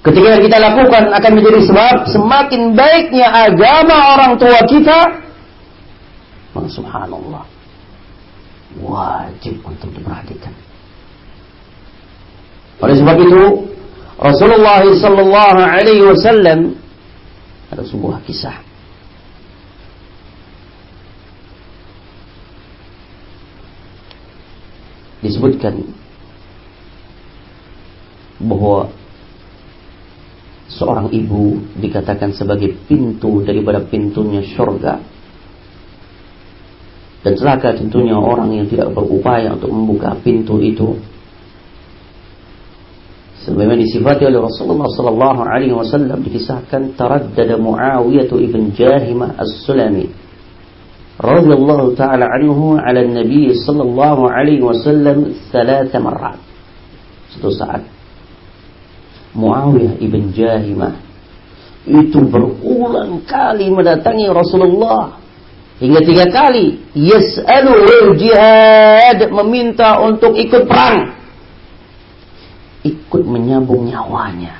Ketika kita lakukan akan menjadi sebab semakin baiknya agama orang tua kita Maka subhanallah. Wajib untuk diperhatikan. Oleh sebab itu, Rasulullah sallallahu alaihi wasallam ada sebuah kisah. Disebutkan bahwa seorang ibu dikatakan sebagai pintu daripada pintunya surga dan celaka tentunya orang yang tidak berupaya untuk membuka pintu itu sebagaimana disifati oleh Rasulullah sallallahu alaihi wasallam dikisahkan taraddada Muawiyah ibn Jahima As-Sulami radhiyallahu taala anhu ala Nabi sallallahu alaihi wasallam tiga marrat. Satu saat Muawiyah ibn Jahima itu berulang kali mendatangi Rasulullah. Hingga tiga kali yas'alu jihad meminta untuk ikut perang ikut menyambung nyawanya.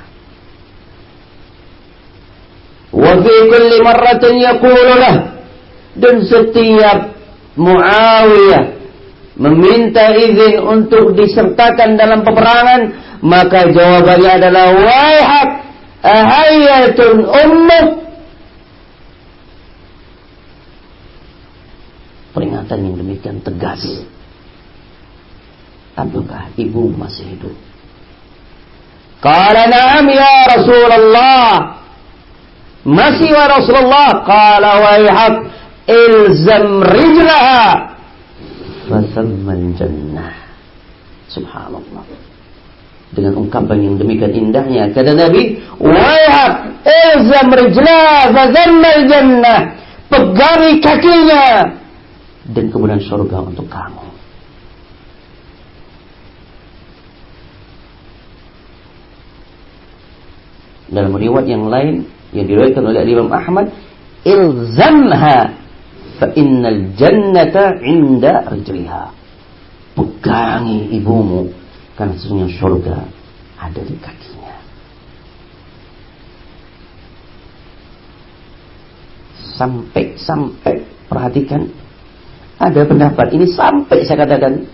Wa fi kulli marratin yaqulu dan setiap Muawiyah meminta izin untuk disertakan dalam peperangan maka jawabannya adalah wahab ahayatun ummuk peringatan yang demikian tegas. Apakah ibu masih hidup Qala na'am ya Rasulullah. Masih wa Rasulullah? Qala wahab ilzam rijlaha fasammal jannah. Subhanallah. Dengan ungkapan yang demikian indahnya kata Nabi wahab ilzam rijla fazammal jannah. Pegangi kakinya. Dan kemudian surga untuk kamu dalam riwayat yang lain yang diriwayatkan oleh Imam Ahmad ilzamha fa innal jannata inda rijliha pegangi ibumu karena sesungguhnya surga ada di kakinya. Sampai-sampai perhatikan ada pendapat ini sampai saya katakan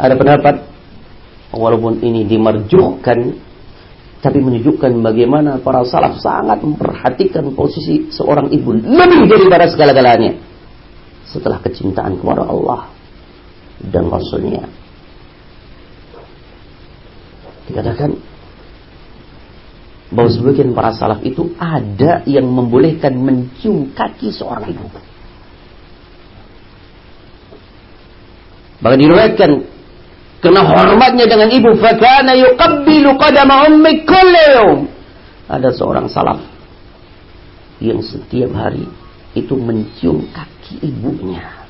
ada pendapat walaupun ini dimarjuhkan tapi menunjukkan bagaimana para salaf sangat memperhatikan posisi seorang ibu lebih daripada segala-galanya setelah kecintaan kepada Allah dan Rasulnya dikatakan bahwa sebagian para salaf itu ada yang membolehkan mencium kaki seorang ibu. Bahkan diriwayatkan kena hormatnya dengan ibu fakana yuqabbilu qadama ummi kulli Ada seorang salaf yang setiap hari itu mencium kaki ibunya.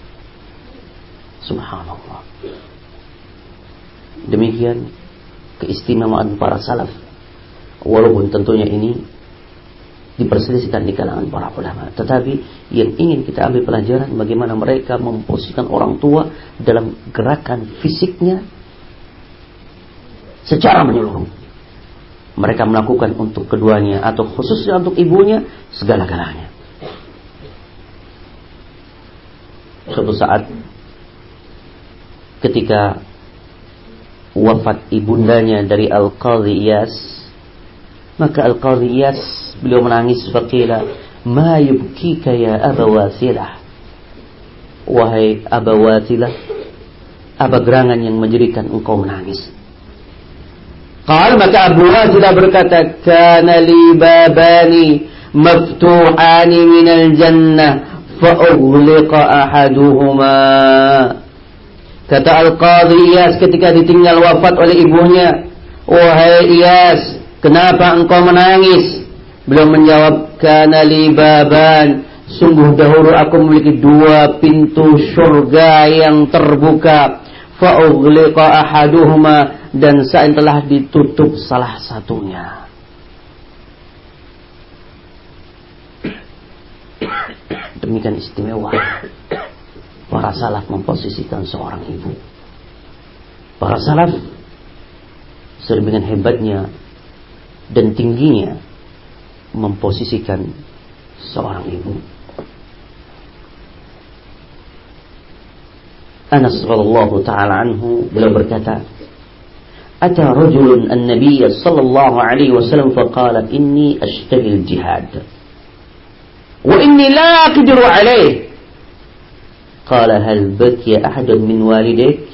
Subhanallah. Demikian keistimewaan para salaf. Walaupun tentunya ini diperselisihkan di kalangan para ulama. Tetapi yang ingin kita ambil pelajaran bagaimana mereka memposisikan orang tua dalam gerakan fisiknya secara menyeluruh. Mereka melakukan untuk keduanya atau khususnya untuk ibunya segala-galanya. Suatu saat ketika wafat ibundanya dari Al-Qadhi Iyas maka Al-Qadhi Iyas beliau menangis faqila ma yubkika ya Aba Wasilah wahai Aba Wasilah apa gerangan yang menjadikan engkau menangis Qal maka Abu Wasilah berkata kana li babani maftuhani minal jannah fa ahaduhuma Kata Al-Qadhi Iyas ketika ditinggal wafat oleh ibunya. Wahai Iyas, kenapa engkau menangis? Beliau menjawab, Kana li baban. Sungguh dahulu aku memiliki dua pintu surga yang terbuka. Fa'ughliqa ahaduhuma. Dan saat telah ditutup salah satunya. Demikian istimewa para salaf memposisikan seorang ibu. Para salaf sedemikian hebatnya dan tingginya memposisikan seorang ibu. Anas radhiyallahu taala anhu beliau berkata, "Ata rajulun an-nabiy sallallahu alaihi wasallam faqala inni ashtaghi al-jihad wa inni la aqdiru alayh." Qala hal baqiya ahadun min walidik?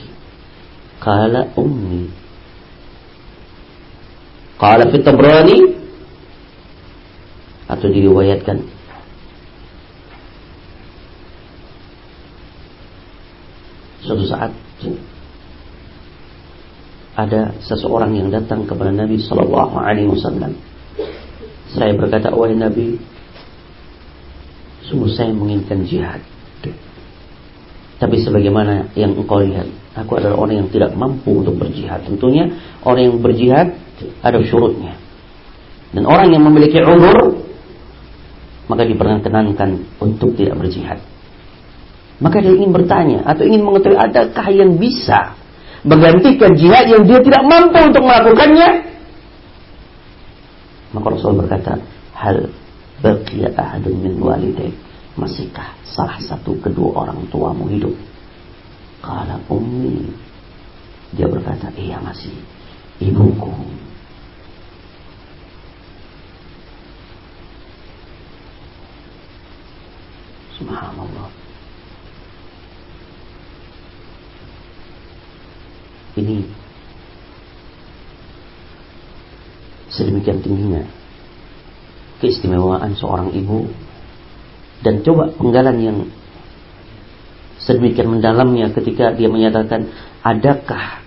Qala ummi. Qala fi Tabrani atau diriwayatkan suatu saat ada seseorang yang datang kepada Nabi Shallallahu Alaihi Wasallam. Saya berkata, wahai Nabi, sungguh saya menginginkan jihad. Tapi sebagaimana yang engkau lihat, aku adalah orang yang tidak mampu untuk berjihad. Tentunya orang yang berjihad ada syurutnya. Dan orang yang memiliki umur, maka diperkenankan untuk tidak berjihad. Maka dia ingin bertanya atau ingin mengetahui adakah yang bisa menggantikan jihad yang dia tidak mampu untuk melakukannya? Maka Rasul berkata, hal baqiya ahadun min masihkah salah satu kedua orang tuamu hidup? Kala ummi dia berkata, iya masih ibuku. Subhanallah. Ini. Sedemikian tingginya keistimewaan seorang ibu. Dan coba penggalan yang sedemikian mendalamnya ketika dia menyatakan adakah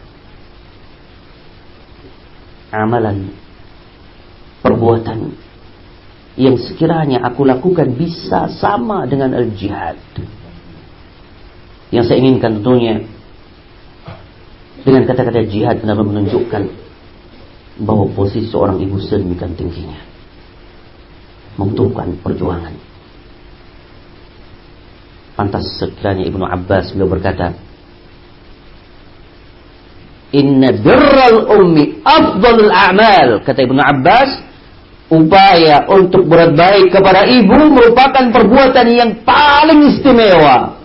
amalan perbuatan yang sekiranya aku lakukan bisa sama dengan al-jihad? Yang saya inginkan tentunya dengan kata-kata jihad benar menunjukkan bahwa posisi seorang ibu sedemikian tingginya. Membutuhkan perjuangan. Pantas sekiranya Ibnu Abbas beliau berkata, Inna birral ummi afdalul a'mal. Kata Ibnu Abbas, upaya untuk berbuat baik kepada ibu merupakan perbuatan yang paling istimewa.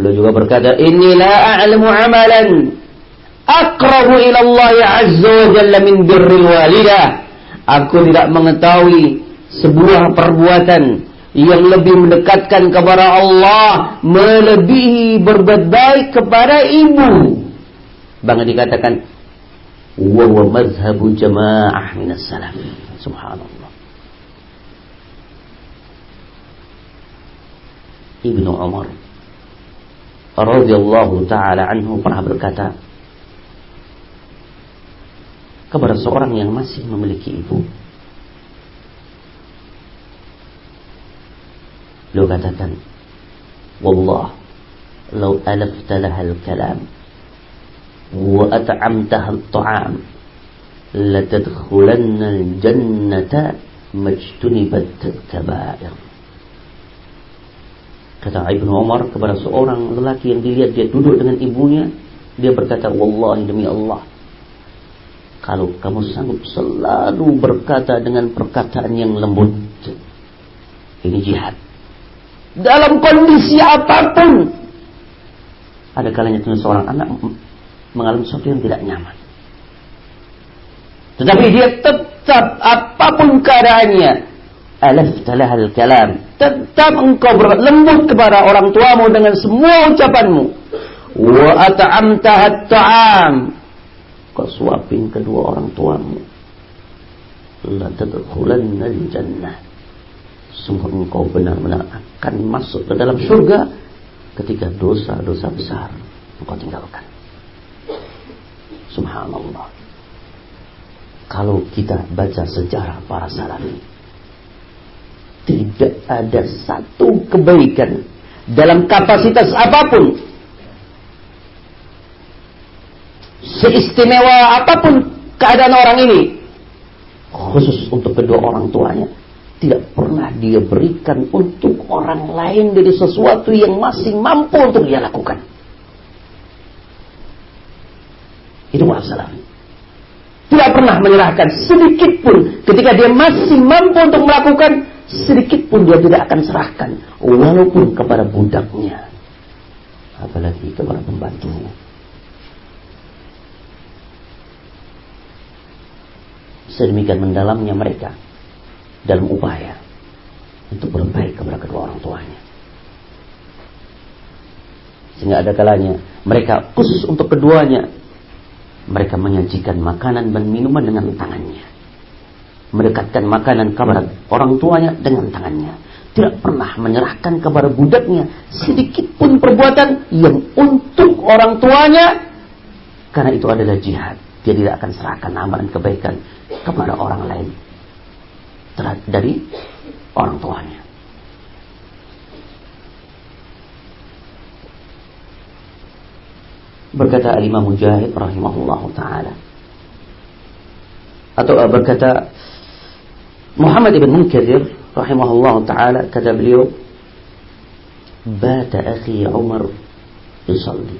Beliau juga berkata, "Inilah a'lamu amalan aqrabu ila Allah azza wa jalla min birril walidah." Aku tidak mengetahui sebuah perbuatan yang lebih mendekatkan kepada Allah melebihi berbuat baik kepada ibu. Bahkan dikatakan wa wa mazhabu jamaah. Subhanallah. Ibnu Umar radhiyallahu taala anhu pernah berkata kepada seorang yang masih memiliki ibu. Beliau katakan, "Wallah, law alafta laha al-kalam wa at'amtaha at-ta'am latadkhulanna al-jannata majtunibat kaba'ir." Kata Ibnu Umar kepada seorang lelaki yang dilihat dia duduk dengan ibunya, dia berkata, "Wallahi demi Allah, kalau kamu sanggup selalu berkata dengan perkataan yang lembut, ini jihad. Dalam kondisi apa pun, ada kalanya seorang anak mengalami sesuatu yang tidak nyaman. Tetapi dia tetap apa pun keadaannya, alaftalah al-kalam. Tetap engkau berlembut kepada orang tuamu dengan semua ucapanmu. Wa at'amtaha at-ta'am. Kau suapin kedua orang tuamu. La tadkhulanna al-jannah. Sungguh engkau benar-benar akan masuk ke dalam surga ketika dosa-dosa besar engkau tinggalkan. Subhanallah. Kalau kita baca sejarah para salaf tidak ada satu kebaikan dalam kapasitas apa pun. Seistimewa apa pun keadaan orang ini khusus untuk kedua orang tuanya tidak pernah dia berikan untuk orang lain dari sesuatu yang masih mampu untuk dia lakukan. Itu masalah. Tidak pernah menyerahkan sedikit pun ketika dia masih mampu untuk melakukan sedikit pun dia tidak akan serahkan walaupun kepada budaknya apalagi kepada pembantunya. Sedemikian mendalamnya mereka dalam upaya untuk berbaik kepada kedua orang tuanya. Sehingga ada kalanya mereka khusus untuk keduanya mereka menyajikan makanan dan minuman dengan tangannya. Mendekatkan makanan kepada orang tuanya dengan tangannya. Tidak pernah menyerahkan kepada budaknya sedikit pun perbuatan yang untuk orang tuanya. Karena itu adalah jihad. Dia tidak akan serahkan amalan kebaikan kepada orang lain dari orang tuanya. Berkata Imam Mujahid rahimahullah taala. Atau uh, محمد بن منكذر رحمه الله تعالى كتب لي بات أخي عمر يصلي.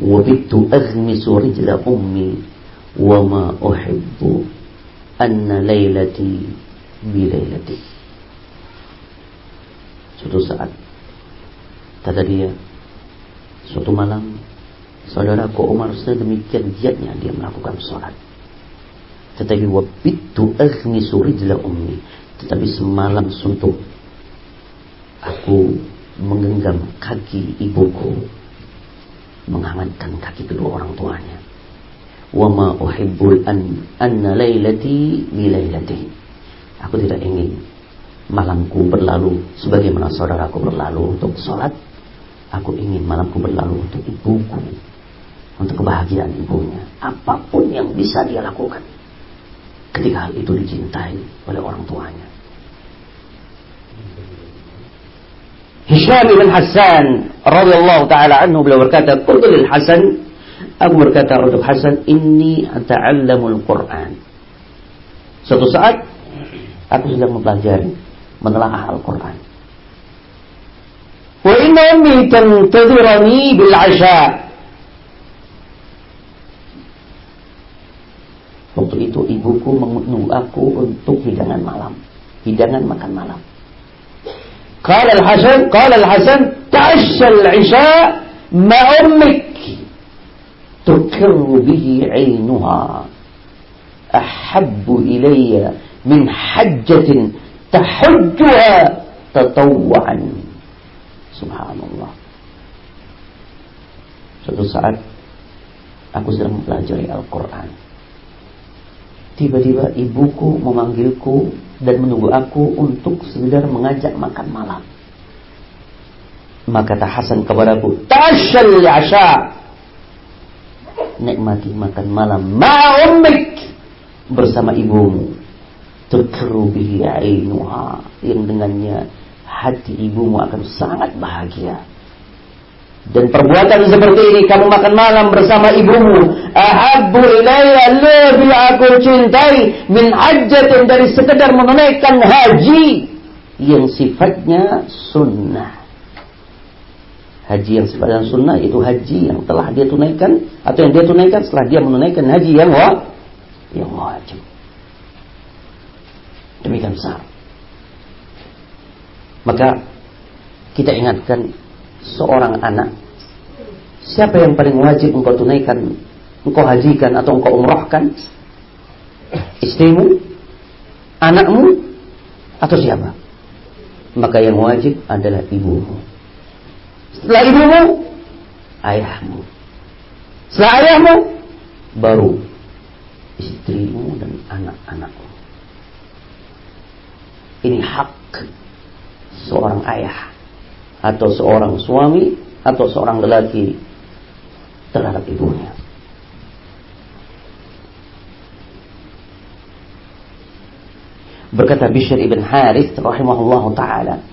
وبت أغمس رجل أمي وما أحب أن ليلتي بليلتي. suatu saat kata ملام صلى malam saudaraku Umar sedemikian giatnya dia melakukan sholat tetapi wabitu aghmisu rijla ummi tetapi semalam suntuk aku menggenggam kaki ibuku menghangatkan kaki kedua orang tuanya. Wa ma uhibbul an anna lailati bi lailati. Aku tidak ingin malamku berlalu sebagaimana saudaraku berlalu untuk sholat. Aku ingin malamku berlalu untuk ibuku, untuk kebahagiaan ibunya. Apa pun yang bisa dia lakukan ketika hal itu dicintai oleh orang tuanya. Hisham bin Hassan radhiyallahu taala anhu beliau berkata, "Qultu lil Hasan" Aku berkata untuk Hasan, "Inni ata'allamul Qur'an." Suatu saat aku sedang mempelajari, menelaah Al-Qur'an. Wa inna ummi tantadhirani bil 'asha. Waktu itu ibuku menunggu aku untuk hidangan malam. Hidangan makan malam. Qala al-Hasan, qala al-Hasan, ta'ashsha al-'isha ma ummik tukirru bihi 'ainuha. Ahabbu ilayya min hajjatin tahujjuha tatawwa'an. Subhanallah. Suatu saat aku sedang mempelajari Al-Quran Tiba-tiba ibuku memanggilku dan menunggu aku untuk sekedar mengajak makan malam. Maka kata Hasan kepadaku, "Tashal asha." Nikmati makan malam ma'ummik bersama ibumu. Bihi ainuha yang dengannya hati ibumu akan sangat bahagia. Dan perbuatan seperti ini kamu makan malam bersama ibumu. Ahabbu ilayya lebih aku cintai min hajjatin dari sekedar menunaikan haji yang sifatnya sunnah. Haji yang sifatnya sunnah itu haji yang telah dia tunaikan atau yang dia tunaikan setelah dia menunaikan haji yang wa yang wajib. Demikian besar. Maka kita ingatkan seorang anak. Siapa yang paling wajib engkau tunaikan engkau hajikan atau engkau umrahkan? Istrimu? Anakmu? Atau siapa? Maka yang wajib adalah ibumu. Setelah ibumu ayahmu. Setelah ayahmu baru istrimu dan anak-anakmu. Ini hak seorang ayah atau seorang suami atau seorang lelaki terhadap ibunya. Berkata Bishr ibn Harith rahimahullahu taala.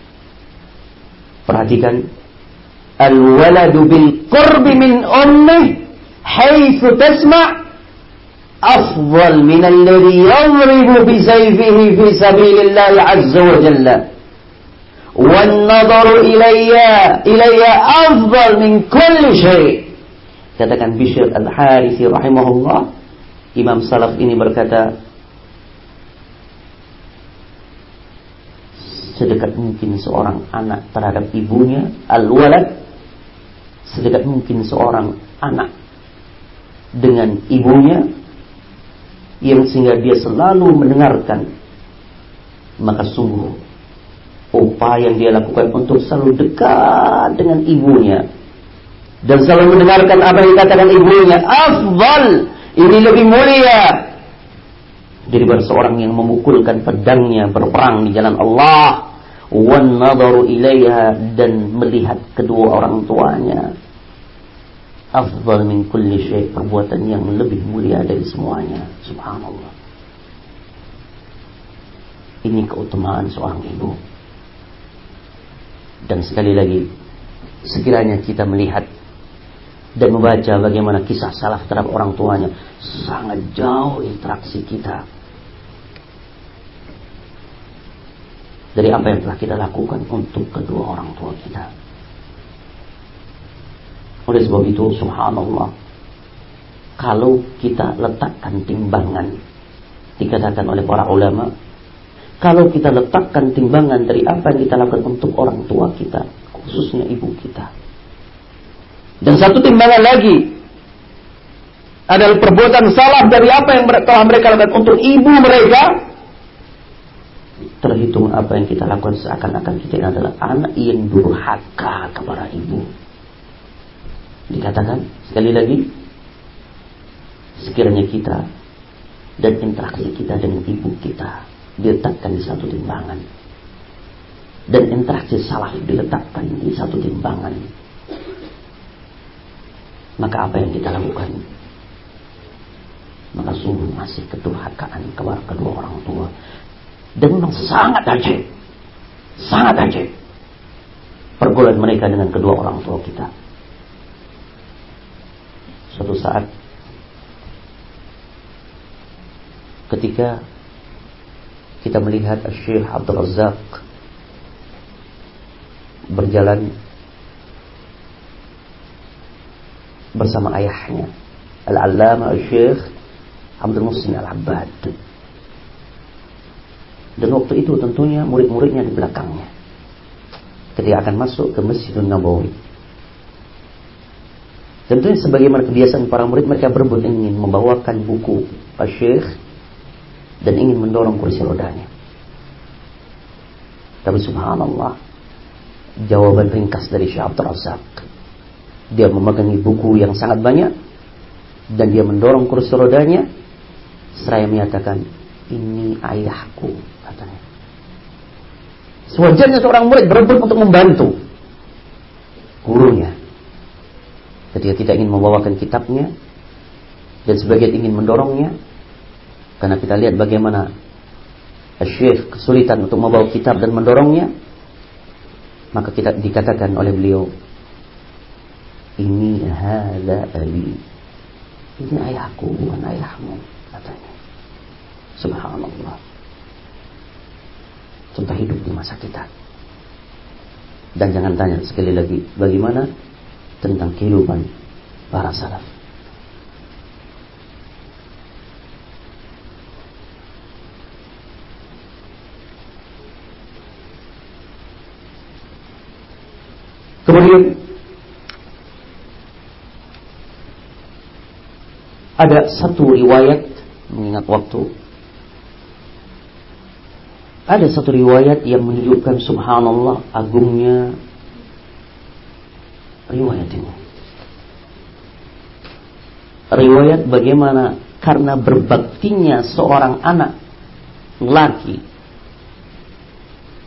Perhatikan al-waladu bil qurbi min ummih haitsu tasma' afdal min alladhi yadribu bi sayfihi fi sabilillah azza wa jalla. والنظر إلي إلي أفضل من كل شيء katakan Bishr al-Harithi rahimahullah Imam Salaf ini berkata sedekat mungkin seorang anak terhadap ibunya al-walad sedekat mungkin seorang anak dengan ibunya yang sehingga dia selalu mendengarkan maka sungguh upaya yang dia lakukan untuk selalu dekat dengan ibunya. Dan selalu mendengarkan apa yang dikatakan ibunya. Afdal ini lebih mulia. Daripada seorang yang memukulkan pedangnya berperang di jalan Allah. Wan nadaru ilaiha dan melihat kedua orang tuanya. Afdal min kulli syai perbuatan yang lebih mulia dari semuanya. Subhanallah. Ini keutamaan seorang ibu dan sekali lagi sekiranya kita melihat dan membaca bagaimana kisah salaf terhadap orang tuanya sangat jauh interaksi kita dari apa yang telah kita lakukan untuk kedua orang tua kita. Oleh sebab itu, subhanallah, kalau kita letakkan timbangan, dikatakan oleh para ulama, kalau kita letakkan timbangan dari apa yang kita lakukan untuk orang tua kita, khususnya ibu kita. Dan satu timbangan lagi adalah perbuatan salah dari apa yang telah mereka lakukan untuk ibu mereka. Terhitung apa yang kita lakukan seakan-akan kita adalah anak yang durhaka kepada ibu. Dikatakan sekali lagi sekiranya kita dan interaksi kita dengan ibu kita diletakkan di satu timbangan. Dan interaksi salah diletakkan di satu timbangan. Maka apa yang kita lakukan? Maka sungguh masih kedurhakaan kepada kedua orang tua. Dan memang sangat ajaib. Sangat ajaib. Pergaulan mereka dengan kedua orang tua kita. Suatu saat ketika kita melihat Syekh Abdul Razak berjalan bersama ayahnya Al-Allama Syekh Abdul Muslim Al-Abbad. Dan waktu itu tentunya murid-muridnya di belakangnya. Ketika akan masuk ke Masjidun Nabawi. Tentunya sebagaimana kebiasaan para murid mereka berebut ingin membawakan buku Syekh dan ingin mendorong kursi rodanya. Tapi subhanallah jawaban ringkas dari Syekh Abdul Razak. Dia memegangi buku yang sangat banyak dan dia mendorong kursi rodanya seraya menyatakan ini ayahku katanya. Sewajarnya seorang murid berebut untuk membantu gurunya ketika kita ingin membawakan kitabnya dan sebagian ingin mendorongnya karena kita lihat bagaimana Syekh kesulitan untuk membawa kitab dan mendorongnya maka kita dikatakan oleh beliau ini hada ali. Ini ayahku bukan ayahmu katanya. Subhanallah. Contoh hidup di masa kita. Dan jangan tanya sekali lagi bagaimana tentang kehidupan para salaf. Kemudian ada satu riwayat mengingat waktu ada satu riwayat yang menunjukkan subhanallah agungnya riwayat ini. Riwayat bagaimana karena berbaktinya seorang anak laki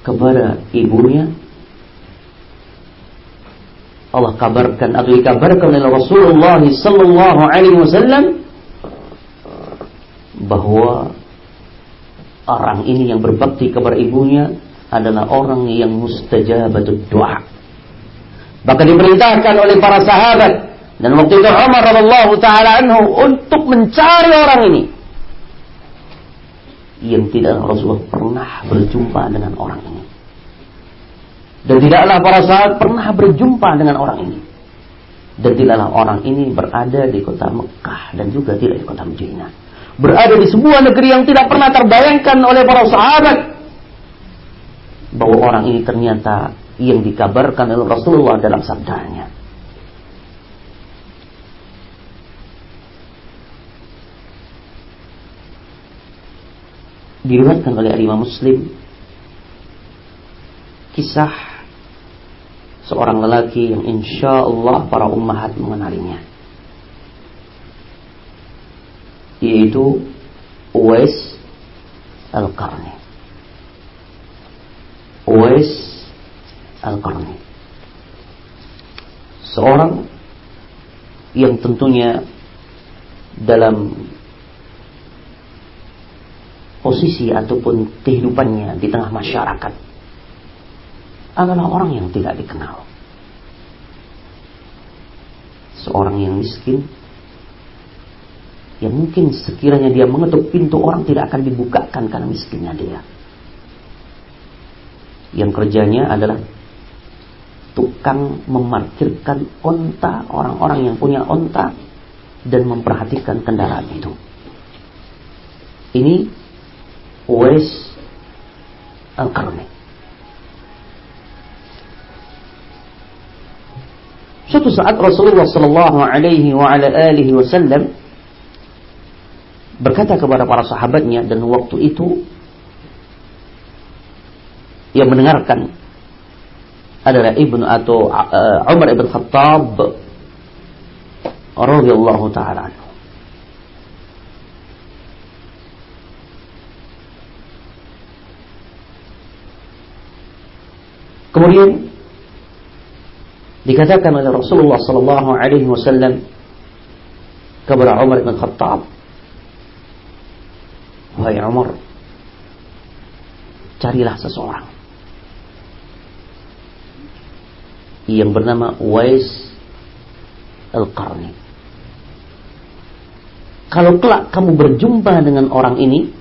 kepada ibunya Allah kabarkan atau dikabarkan oleh Rasulullah sallallahu alaihi wasallam bahwa orang ini yang berbakti kepada ibunya adalah orang yang mustajabatud doa Bahkan diperintahkan oleh para sahabat. Dan waktu itu Umar radhiallahu taala anhu untuk mencari orang ini. Yang tidak Rasulullah pernah berjumpa dengan orang ini. Dan tidaklah para sahabat pernah berjumpa dengan orang ini. Dan tidaklah orang ini berada di kota Mekah dan juga tidak di kota Madinah. Berada di sebuah negeri yang tidak pernah terbayangkan oleh para sahabat bahwa orang ini ternyata yang dikabarkan oleh Rasulullah dalam sabdanya. Diriwayatkan oleh Imam Muslim kisah seorang lelaki yang insya Allah para ummahat mengenalinya. Yaitu Uwais Al-Qarni. Uwais Al-Qarni. Seorang yang tentunya dalam posisi ataupun kehidupannya di tengah masyarakat adalah orang yang tidak dikenal. Seorang yang miskin yang mungkin sekiranya dia mengetuk pintu orang tidak akan dibukakan karena miskinnya dia. Yang kerjanya adalah tukang memarkirkan onta orang-orang yang punya onta dan memperhatikan kendaraan itu. Ini Uwais Al-Qarni. Suatu saat Rasulullah sallallahu alaihi wasallam berkata kepada para sahabatnya dan waktu itu yang mendengarkan adalah ibnu atau uh, Umar ibn Khattab radhiyallahu taala anhu. Kemudian dikatakan oleh Rasulullah sallallahu alaihi wasallam kepada Umar bin Khattab, "Wahai Umar, carilah seseorang yang bernama Uwais Al-Qarni. Kalau kelak kamu berjumpa dengan orang ini,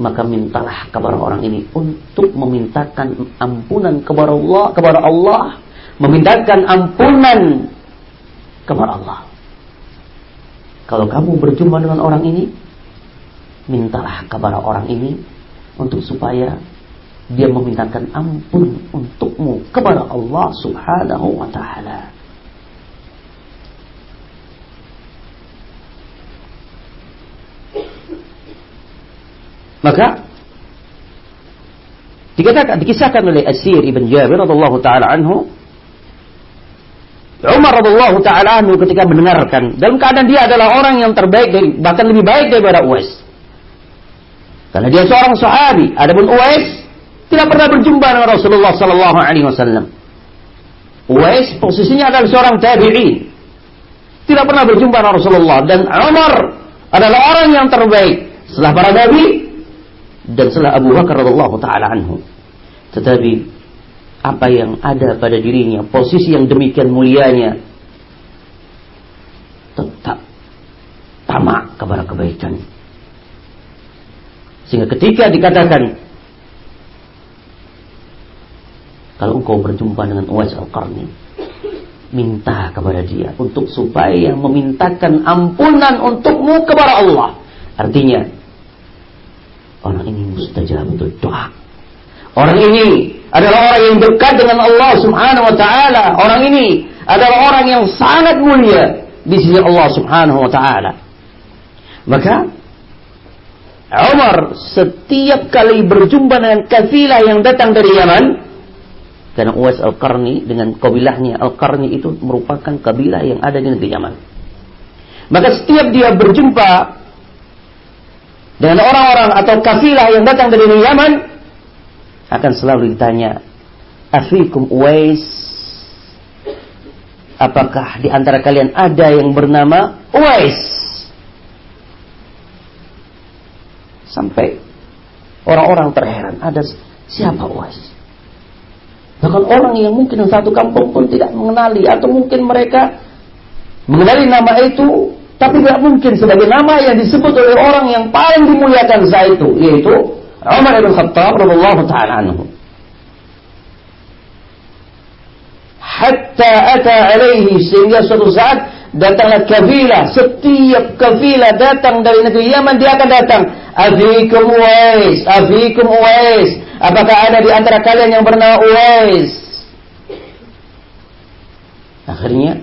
maka mintalah kepada orang ini untuk memintakan ampunan kepada Allah kepada Allah memintakan ampunan kepada Allah. Kalau kamu berjumpa dengan orang ini mintalah kepada orang ini untuk supaya dia memintakan ampun untukmu kepada Allah Subhanahu wa taala. Maka dikatakan dikisahkan oleh Asir ibn Jabir radhiyallahu taala anhu Umar radhiyallahu taala anhu ketika mendengarkan dalam keadaan dia adalah orang yang terbaik dari, bahkan lebih baik daripada Uwais. Karena dia seorang sahabi, adapun Uwais tidak pernah berjumpa dengan Rasulullah sallallahu alaihi wasallam. Uwais posisinya adalah seorang tabi'in. Tidak pernah berjumpa dengan Rasulullah dan Umar adalah orang yang terbaik setelah para nabi dan setelah Abu Bakar radhiallahu taala anhu. Tetapi apa yang ada pada dirinya, posisi yang demikian mulianya tetap tamak kepada kebaikan. Sehingga ketika dikatakan kalau engkau berjumpa dengan Uwais Al-Qarni minta kepada dia untuk supaya memintakan ampunan untukmu kepada Allah. Artinya Orang ini mustajab untuk doa. Orang ini adalah orang yang dekat dengan Allah Subhanahu wa taala. Orang ini adalah orang yang sangat mulia di sisi Allah Subhanahu wa taala. Maka Umar setiap kali berjumpa dengan kafilah yang datang dari Yaman karena Uwais Al-Qarni dengan kabilahnya Al-Qarni itu merupakan kabilah yang ada di negeri Yaman. Maka setiap dia berjumpa dengan orang-orang atau kafilah yang datang dari Yaman akan selalu ditanya afikum Uwais apakah di antara kalian ada yang bernama Uwais? Sampai orang-orang terheran ada siapa Uwais? Bahkan orang yang mungkin satu kampung pun tidak mengenali atau mungkin mereka mengenali nama itu tapi tidak mungkin sebagai nama yang disebut oleh orang yang paling dimuliakan saat itu, yaitu Umar bin Khattab radhiyallahu taala anhu. Hatta ata alaihi sehingga suatu saat datanglah kafilah, setiap kafilah datang dari negeri Yaman dia akan datang. Afikum Uwais, afikum Uwais. Apakah ada di antara kalian yang bernama Uwais? Akhirnya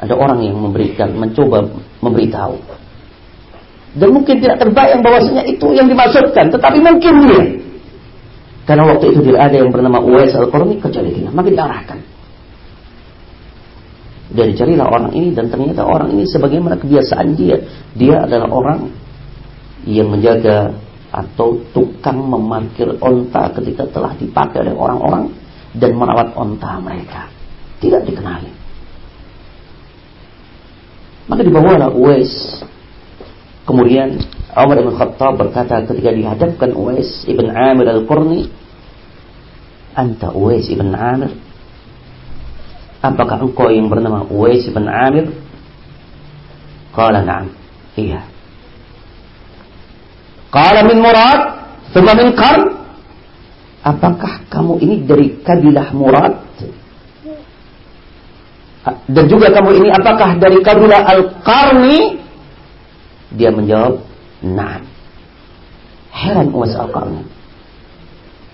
ada orang yang memberikan, mencoba memberitahu. Dan mungkin tidak terbayang bahwasanya itu yang dimaksudkan, tetapi mungkin dia. Karena waktu itu tidak ada yang bernama Uwais Al-Qarni kecuali dia. Maka diarahkan. Dan dicarilah orang ini dan ternyata orang ini sebagaimana kebiasaan dia. Dia adalah orang yang menjaga atau tukang memarkir onta ketika telah dipakai oleh orang-orang dan merawat onta mereka. Tidak dikenali. Maka dibawalah Uwais. Kemudian Umar bin Khattab berkata ketika dihadapkan Uwais ibn Amir al-Qurni, "Anta Uwais ibn Amir?" Apakah engkau yang bernama Uwais ibn Amir? Qala na'am. Iya. Qala min Murad, thumma min Qarn. Apakah kamu ini dari kabilah Murad? Dan juga kamu ini apakah dari kabilah Al-Qarni? Dia menjawab, "Na'am." Heran Uwais Al-Qarni.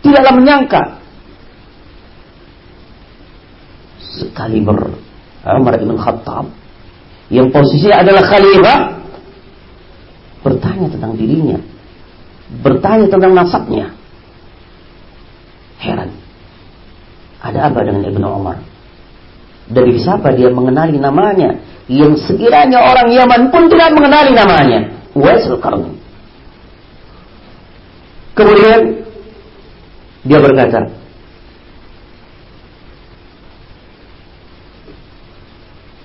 Tidaklah menyangka sekali ber Umar bin Khattab yang posisinya adalah khalifah bertanya tentang dirinya bertanya tentang nasabnya. Heran. Ada apa dengan Ibnu Umar? Dari siapa dia mengenali namanya? Yang sekiranya orang Yaman pun tidak mengenali namanya. Waisul Qarni. Kemudian dia berkata,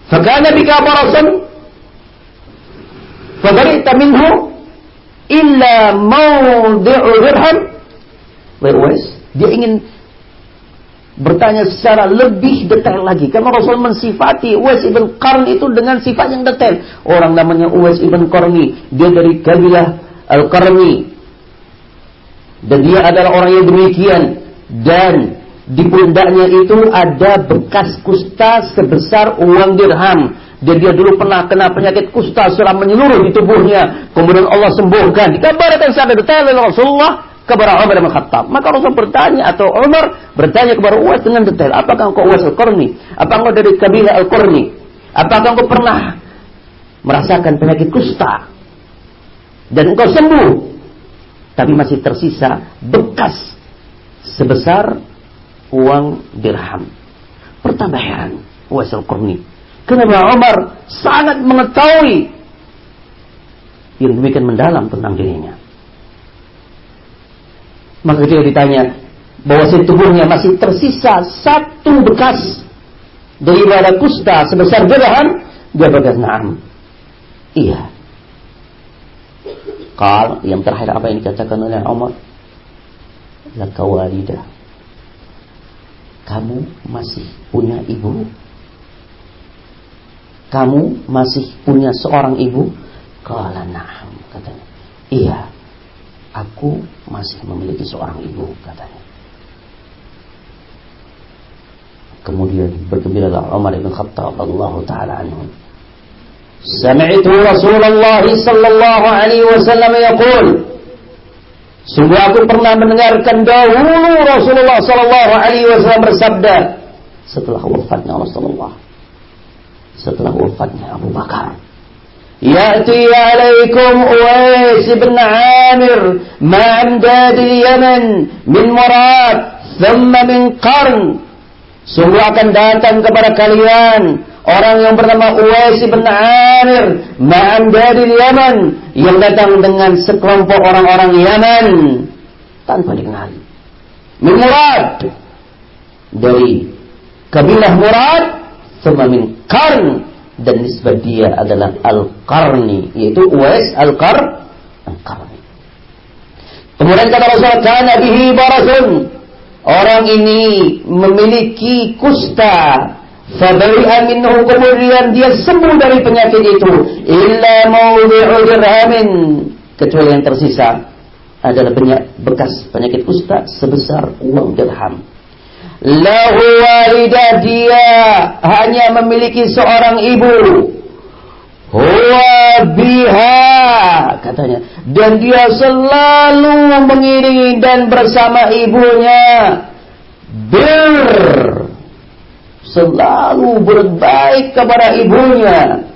"Fakana bika barasan fabarita minhu illa mawdi'u dirham Uwais dia ingin bertanya secara lebih detail lagi. Karena Rasul mensifati Uwais ibn Qarn itu dengan sifat yang detail. Orang namanya Uwais ibn Qarni. Dia dari kabilah Al-Qarni. Dan dia adalah orang yang demikian. Dan di pundaknya itu ada bekas kusta sebesar uang dirham. Dan dia dulu pernah kena penyakit kusta secara menyeluruh di tubuhnya. Kemudian Allah sembuhkan. Dikabarkan secara detail oleh Rasulullah kepada Umar bin Khattab. Maka Rasul bertanya atau Umar bertanya kepada Uwais dengan detail. Apakah engkau Uwais Al-Qarni? Apakah engkau dari kabilah Al-Qarni? Apakah engkau pernah merasakan penyakit kusta? Dan engkau sembuh. Tapi masih tersisa bekas sebesar uang dirham. Pertama heran Uwais Al-Qarni Kenapa Umar sangat mengetahui yang demikian mendalam tentang dirinya. Maka ketika ditanya bahwa tubuhnya masih tersisa satu bekas daripada kusta sebesar dirham, dia berkata. Iya. Kal yang terakhir apa yang dikatakan oleh Umar? Laka walidah. Kamu masih punya ibu kamu masih punya seorang ibu? Kala na'am, katanya. Iya, aku masih memiliki seorang ibu, katanya. Kemudian bergembiralah Umar bin Khattab Allah taala anhu. Sami'tu Rasulullah sallallahu alaihi wasallam yaqul Sungguh aku pernah mendengarkan dahulu Rasulullah sallallahu alaihi wasallam bersabda setelah wafatnya Rasulullah setelah wafatnya Abu Bakar. Ya'ti alaikum Uwais bin Amir ma'amdad Yaman min Murad thumma min Qarn. Sungguh akan datang kepada kalian orang yang bernama Uwais bin Amir ma'amdad Yaman yang datang dengan sekelompok orang-orang Yaman tanpa dikenali. Murad dari kabilah Murad thumma min dan nisbah dia adalah Al-Qarni yaitu Uwais Al-Qar Al-Qarni. Kemudian kata Rasul kana bihi barasun. Orang ini memiliki kusta. Fabari'a minhu. Kemudian dia sembuh dari penyakit itu. Illa mawdi'u dirhamin. Kecuali yang tersisa adalah bekas penyakit kusta sebesar uang dirham lahu walidah dia hanya memiliki seorang ibu. Huwa biha katanya. Dan dia selalu mengiringi dan bersama ibunya. Bir selalu berbaik kepada ibunya.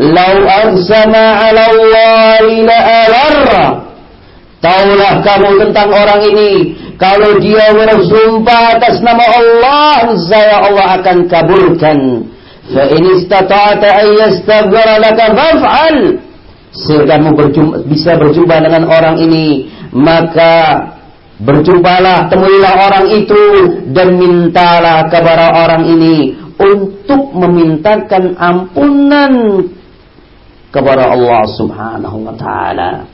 Lau aqsama 'ala Allah la Taulah kamu tentang orang ini. Kalau dia bersumpah atas nama Allah, saya Allah akan kabulkan. Fa in istata'ta an yastaghfira laka faf'al. Kamu bisa berjumpa dengan orang ini, maka berjumpalah, temuilah orang itu dan mintalah kepada orang ini untuk memintakan ampunan kepada Allah Subhanahu wa taala.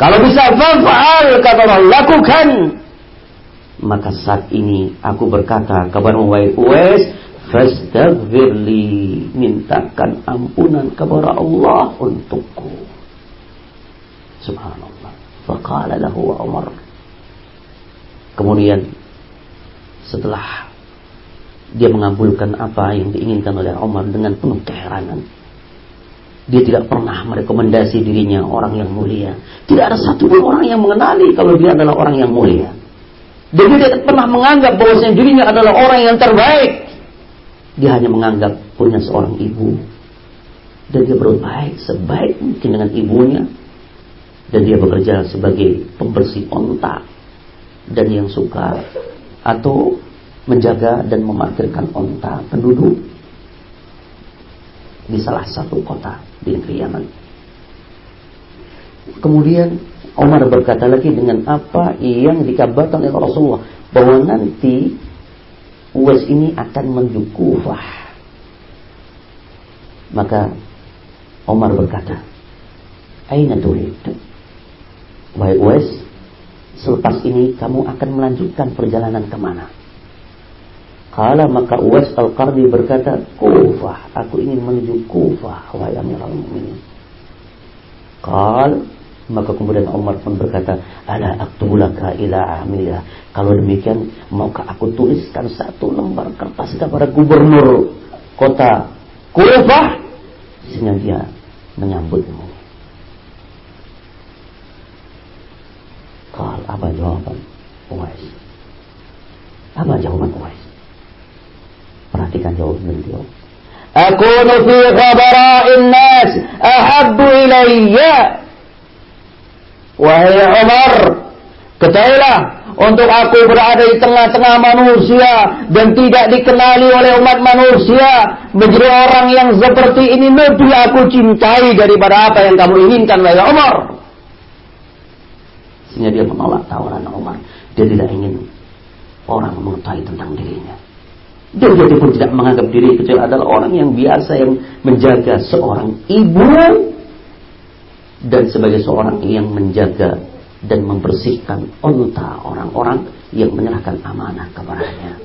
Kalau bisa fa'al kata Allah lakukan. Maka saat ini aku berkata kepada Uwais, fastaghfirli, mintakan ampunan kepada Allah untukku. Subhanallah. Faqala lahu Umar. Kemudian setelah dia mengabulkan apa yang diinginkan oleh Umar dengan penuh keheranan. Dia tidak pernah merekomendasi dirinya orang yang mulia. Tidak ada satu orang yang mengenali kalau dia adalah orang yang mulia. Dan dia tidak pernah menganggap bahwa dirinya adalah orang yang terbaik. Dia hanya menganggap punya seorang ibu. Dan dia berbaik sebaik mungkin dengan ibunya. Dan dia bekerja sebagai pembersih onta. Dan yang suka atau menjaga dan memarkirkan onta penduduk di salah satu kota di Yaman. Kemudian Umar berkata lagi dengan apa yang dikabarkan oleh Rasulullah bahwa nanti Uwais ini akan menuju Kufah. Maka Umar berkata, Aina turid? Wahai Uwais, selepas ini kamu akan melanjutkan perjalanan ke mana? Kala maka Uwais Al-Qarni berkata, Kufah, aku ingin menuju Kufah, wahai Amirul Mukminin. Kal, maka kemudian Umar pun berkata, Ala aktubulaka ila amilya. Kalau demikian, maukah aku tuliskan satu lembar kertas kepada gubernur kota Kufah, sehingga dia menyambutmu. Kal, apa jawaban Uwais? Apa jawaban Uwais? Perhatikan jawaban beliau. Akunu fi khabara'in nas ahabbu ilayya. Wahai Umar, ketahuilah untuk aku berada di tengah-tengah manusia dan tidak dikenali oleh umat manusia menjadi orang yang seperti ini lebih aku cintai daripada apa yang kamu inginkan wahai Umar. Sehingga dia menolak tawaran Umar. Dia tidak ingin orang mengetahui tentang dirinya. Dan dia pun tidak menganggap diri kecil adalah orang yang biasa yang menjaga seorang ibu dan sebagai seorang yang menjaga dan membersihkan onta orang-orang yang menyerahkan amanah kepadanya.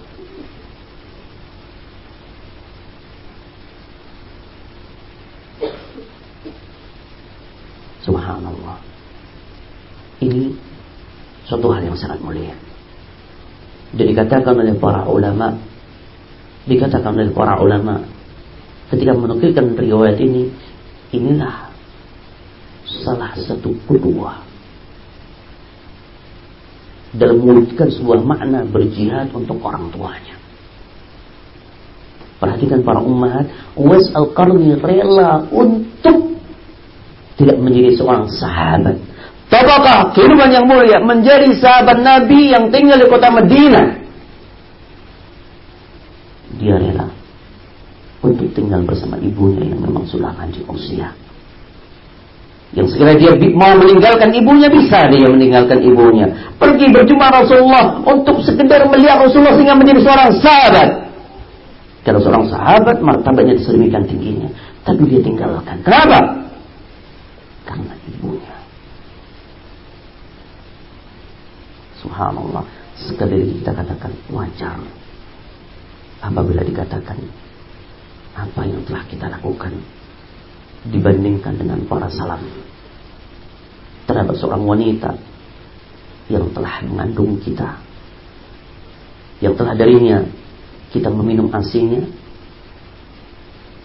Subhanallah. Ini suatu hal yang sangat mulia. Jadi katakan oleh para ulama dikatakan oleh para ulama ketika menukilkan riwayat ini inilah salah satu kedua dalam mewujudkan sebuah makna berjihad untuk orang tuanya. Perhatikan para umat, Uwais Al-Qarni rela untuk tidak menjadi seorang sahabat. Apakah kehidupan yang mulia menjadi sahabat Nabi yang tinggal di kota Madinah dia rela untuk tinggal bersama ibunya yang memang sudah lanjut usia. Yang segera dia mau meninggalkan ibunya bisa dia meninggalkan ibunya. Pergi berjumpa Rasulullah untuk sekedar melihat Rasulullah sehingga menjadi seorang sahabat. Kalau seorang sahabat martabatnya sedemikian tingginya, tapi dia tinggalkan. Kenapa? Karena ibunya. Subhanallah. Sekali kita katakan wajar apabila dikatakan apa yang telah kita lakukan dibandingkan dengan para salaf terhadap seorang wanita yang telah mengandung kita yang telah darinya kita meminum asinya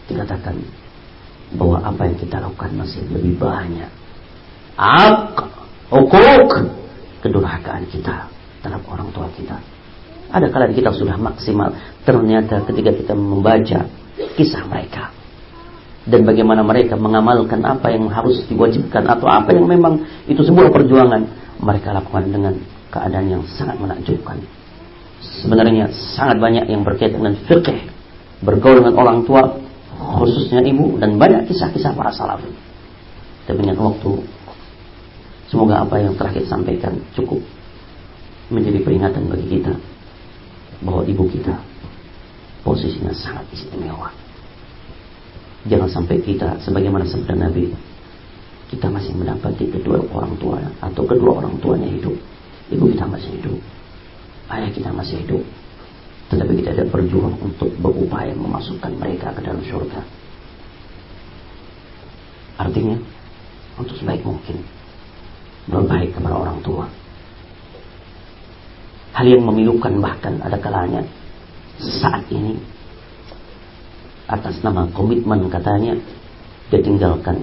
dikatakan bahwa apa yang kita lakukan masih lebih banyak. Ak kedurhakaan kita terhadap orang tua kita ada kala kita sudah maksimal. Ternyata ketika kita membaca kisah mereka. dan bagaimana mereka mengamalkan apa yang harus diwajibkan atau apa yang memang itu sebuah perjuangan mereka lakukan dengan keadaan yang sangat menakjubkan sebenarnya sangat banyak yang berkaitan dengan fikih bergaul dengan orang tua khususnya ibu dan banyak kisah-kisah para salaf tapi dengan waktu semoga apa yang terakhir sampaikan cukup menjadi peringatan bagi kita bahwa ibu kita posisinya sangat istimewa Jangan sampai kita sebagaimana sabda Nabi kita masih mendapati kedua orang tua atau kedua orang tuanya hidup. Ibu kita masih hidup. Ayah kita masih hidup. Tetapi kita tidak berjuang untuk berupaya memasukkan mereka ke dalam surga. Artinya, untuk sebaik mungkin berbaik kepada orang tua. Hal yang memilukan bahkan ada kalanya saat ini atas nama komitmen katanya dia tinggalkan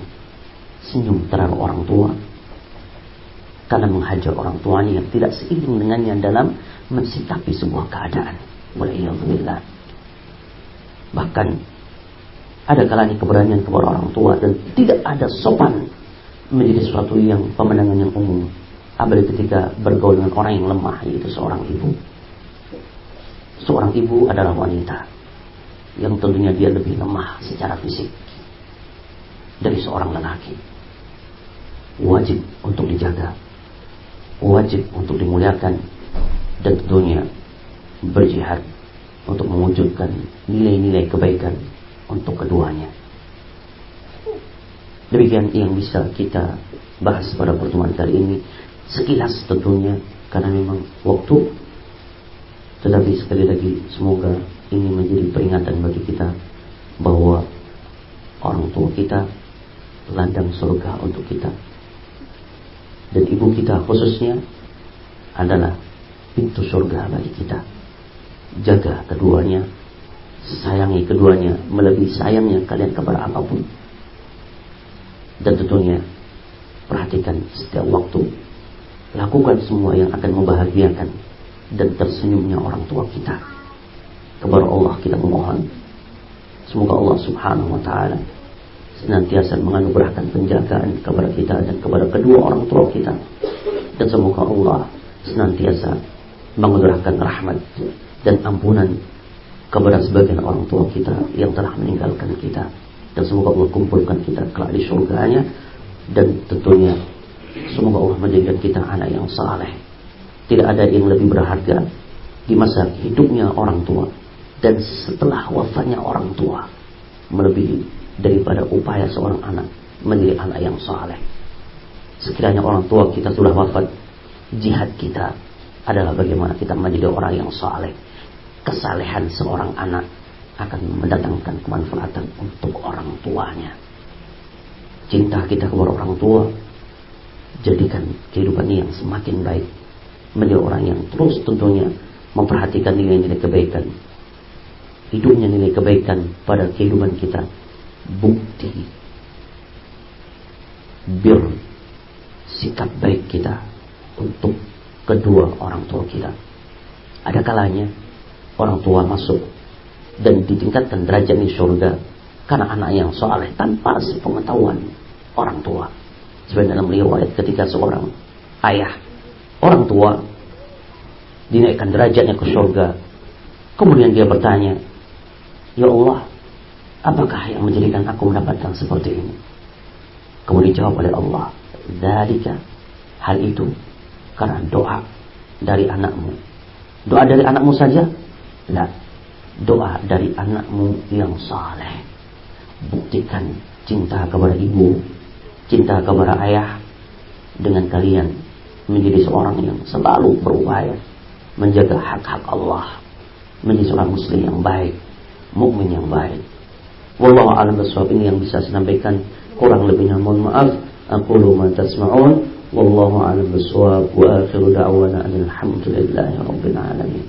senyum terhadap orang tua karena menghajar orang tuanya yang tidak seiring dengannya dalam mensikapi sebuah keadaan. Waliyahulillah. Bahkan ada kalanya keberanian kepada orang tua dan tidak ada sopan menjadi sesuatu yang pemandangan yang umum. Apalagi ketika bergaul dengan orang yang lemah yaitu seorang ibu. Seorang ibu adalah wanita yang tentunya dia lebih lemah secara fisik dari seorang lelaki. Wajib untuk dijaga, wajib untuk dimuliakan, dan tentunya berjihad untuk mewujudkan nilai-nilai kebaikan untuk keduanya. Demikian yang bisa kita bahas pada pertemuan kali ini. Sekilas tentunya karena memang waktu. Tetapi sekali lagi semoga ini menjadi peringatan bagi kita bahwa orang tua kita ladang surga untuk kita. Dan ibu kita khususnya adalah pintu surga bagi kita. Jaga keduanya sayangi keduanya melebihi sayangnya kalian kepada apa pun. Dan tentunya perhatikan setiap waktu lakukan semua yang akan membahagiakan dan tersenyumnya orang tua kita. Kepada Allah kita memohon. Semoga Allah subhanahu wa ta'ala senantiasa menganugerahkan penjagaan kepada kita dan kepada kedua orang tua kita. Dan semoga Allah senantiasa menganugerahkan rahmat dan ampunan kepada sebagian orang tua kita yang telah meninggalkan kita. Dan semoga Allah kumpulkan kita kelak di surganya dan tentunya semoga Allah menjadikan kita anak yang saleh tidak ada yang lebih berharga di masa hidupnya orang tua dan setelah wafatnya orang tua melebihi daripada upaya seorang anak menjadi anak yang saleh. Sekiranya orang tua kita sudah wafat, jihad kita adalah bagaimana kita menjadi orang yang saleh. Kesalehan seorang anak akan mendatangkan kemanfaatan untuk orang tuanya. Cinta kita kepada orang tua jadikan kehidupannya yang semakin baik. Menjadi orang yang terus tentunya memperhatikan nilai-nilai kebaikan. Hidupnya nilai kebaikan pada kehidupan kita. Bukti. Bir sikap baik kita untuk kedua orang tua kita. Ada kalanya orang tua masuk dan ditingkatkan derajat di surga karena anak yang soleh tanpa sepengetahuan orang tua sebenarnya dalam riwayat ketika seorang ayah orang tua dinaikkan derajatnya ke surga kemudian dia bertanya Ya Allah, apakah yang menjadikan aku mendapatkan seperti ini? Kemudian dijawab oleh Allah, Dalika, hal itu karena doa dari anakmu. Doa dari anakmu saja? Tidak. Doa dari anakmu yang saleh. Buktikan cinta kepada ibu, cinta kepada ayah dengan kalian menjadi seorang yang selalu berupaya menjaga hak-hak Allah, menjadi seorang muslim yang baik, mukmin yang baik. Wallahu a'lam bishawab ini yang bisa saya sampaikan kurang lebihnya mohon maaf. Aku ma tasma'un wallahu a'lam bishawab wa akhiru da'wana alhamdulillahi rabbil alamin.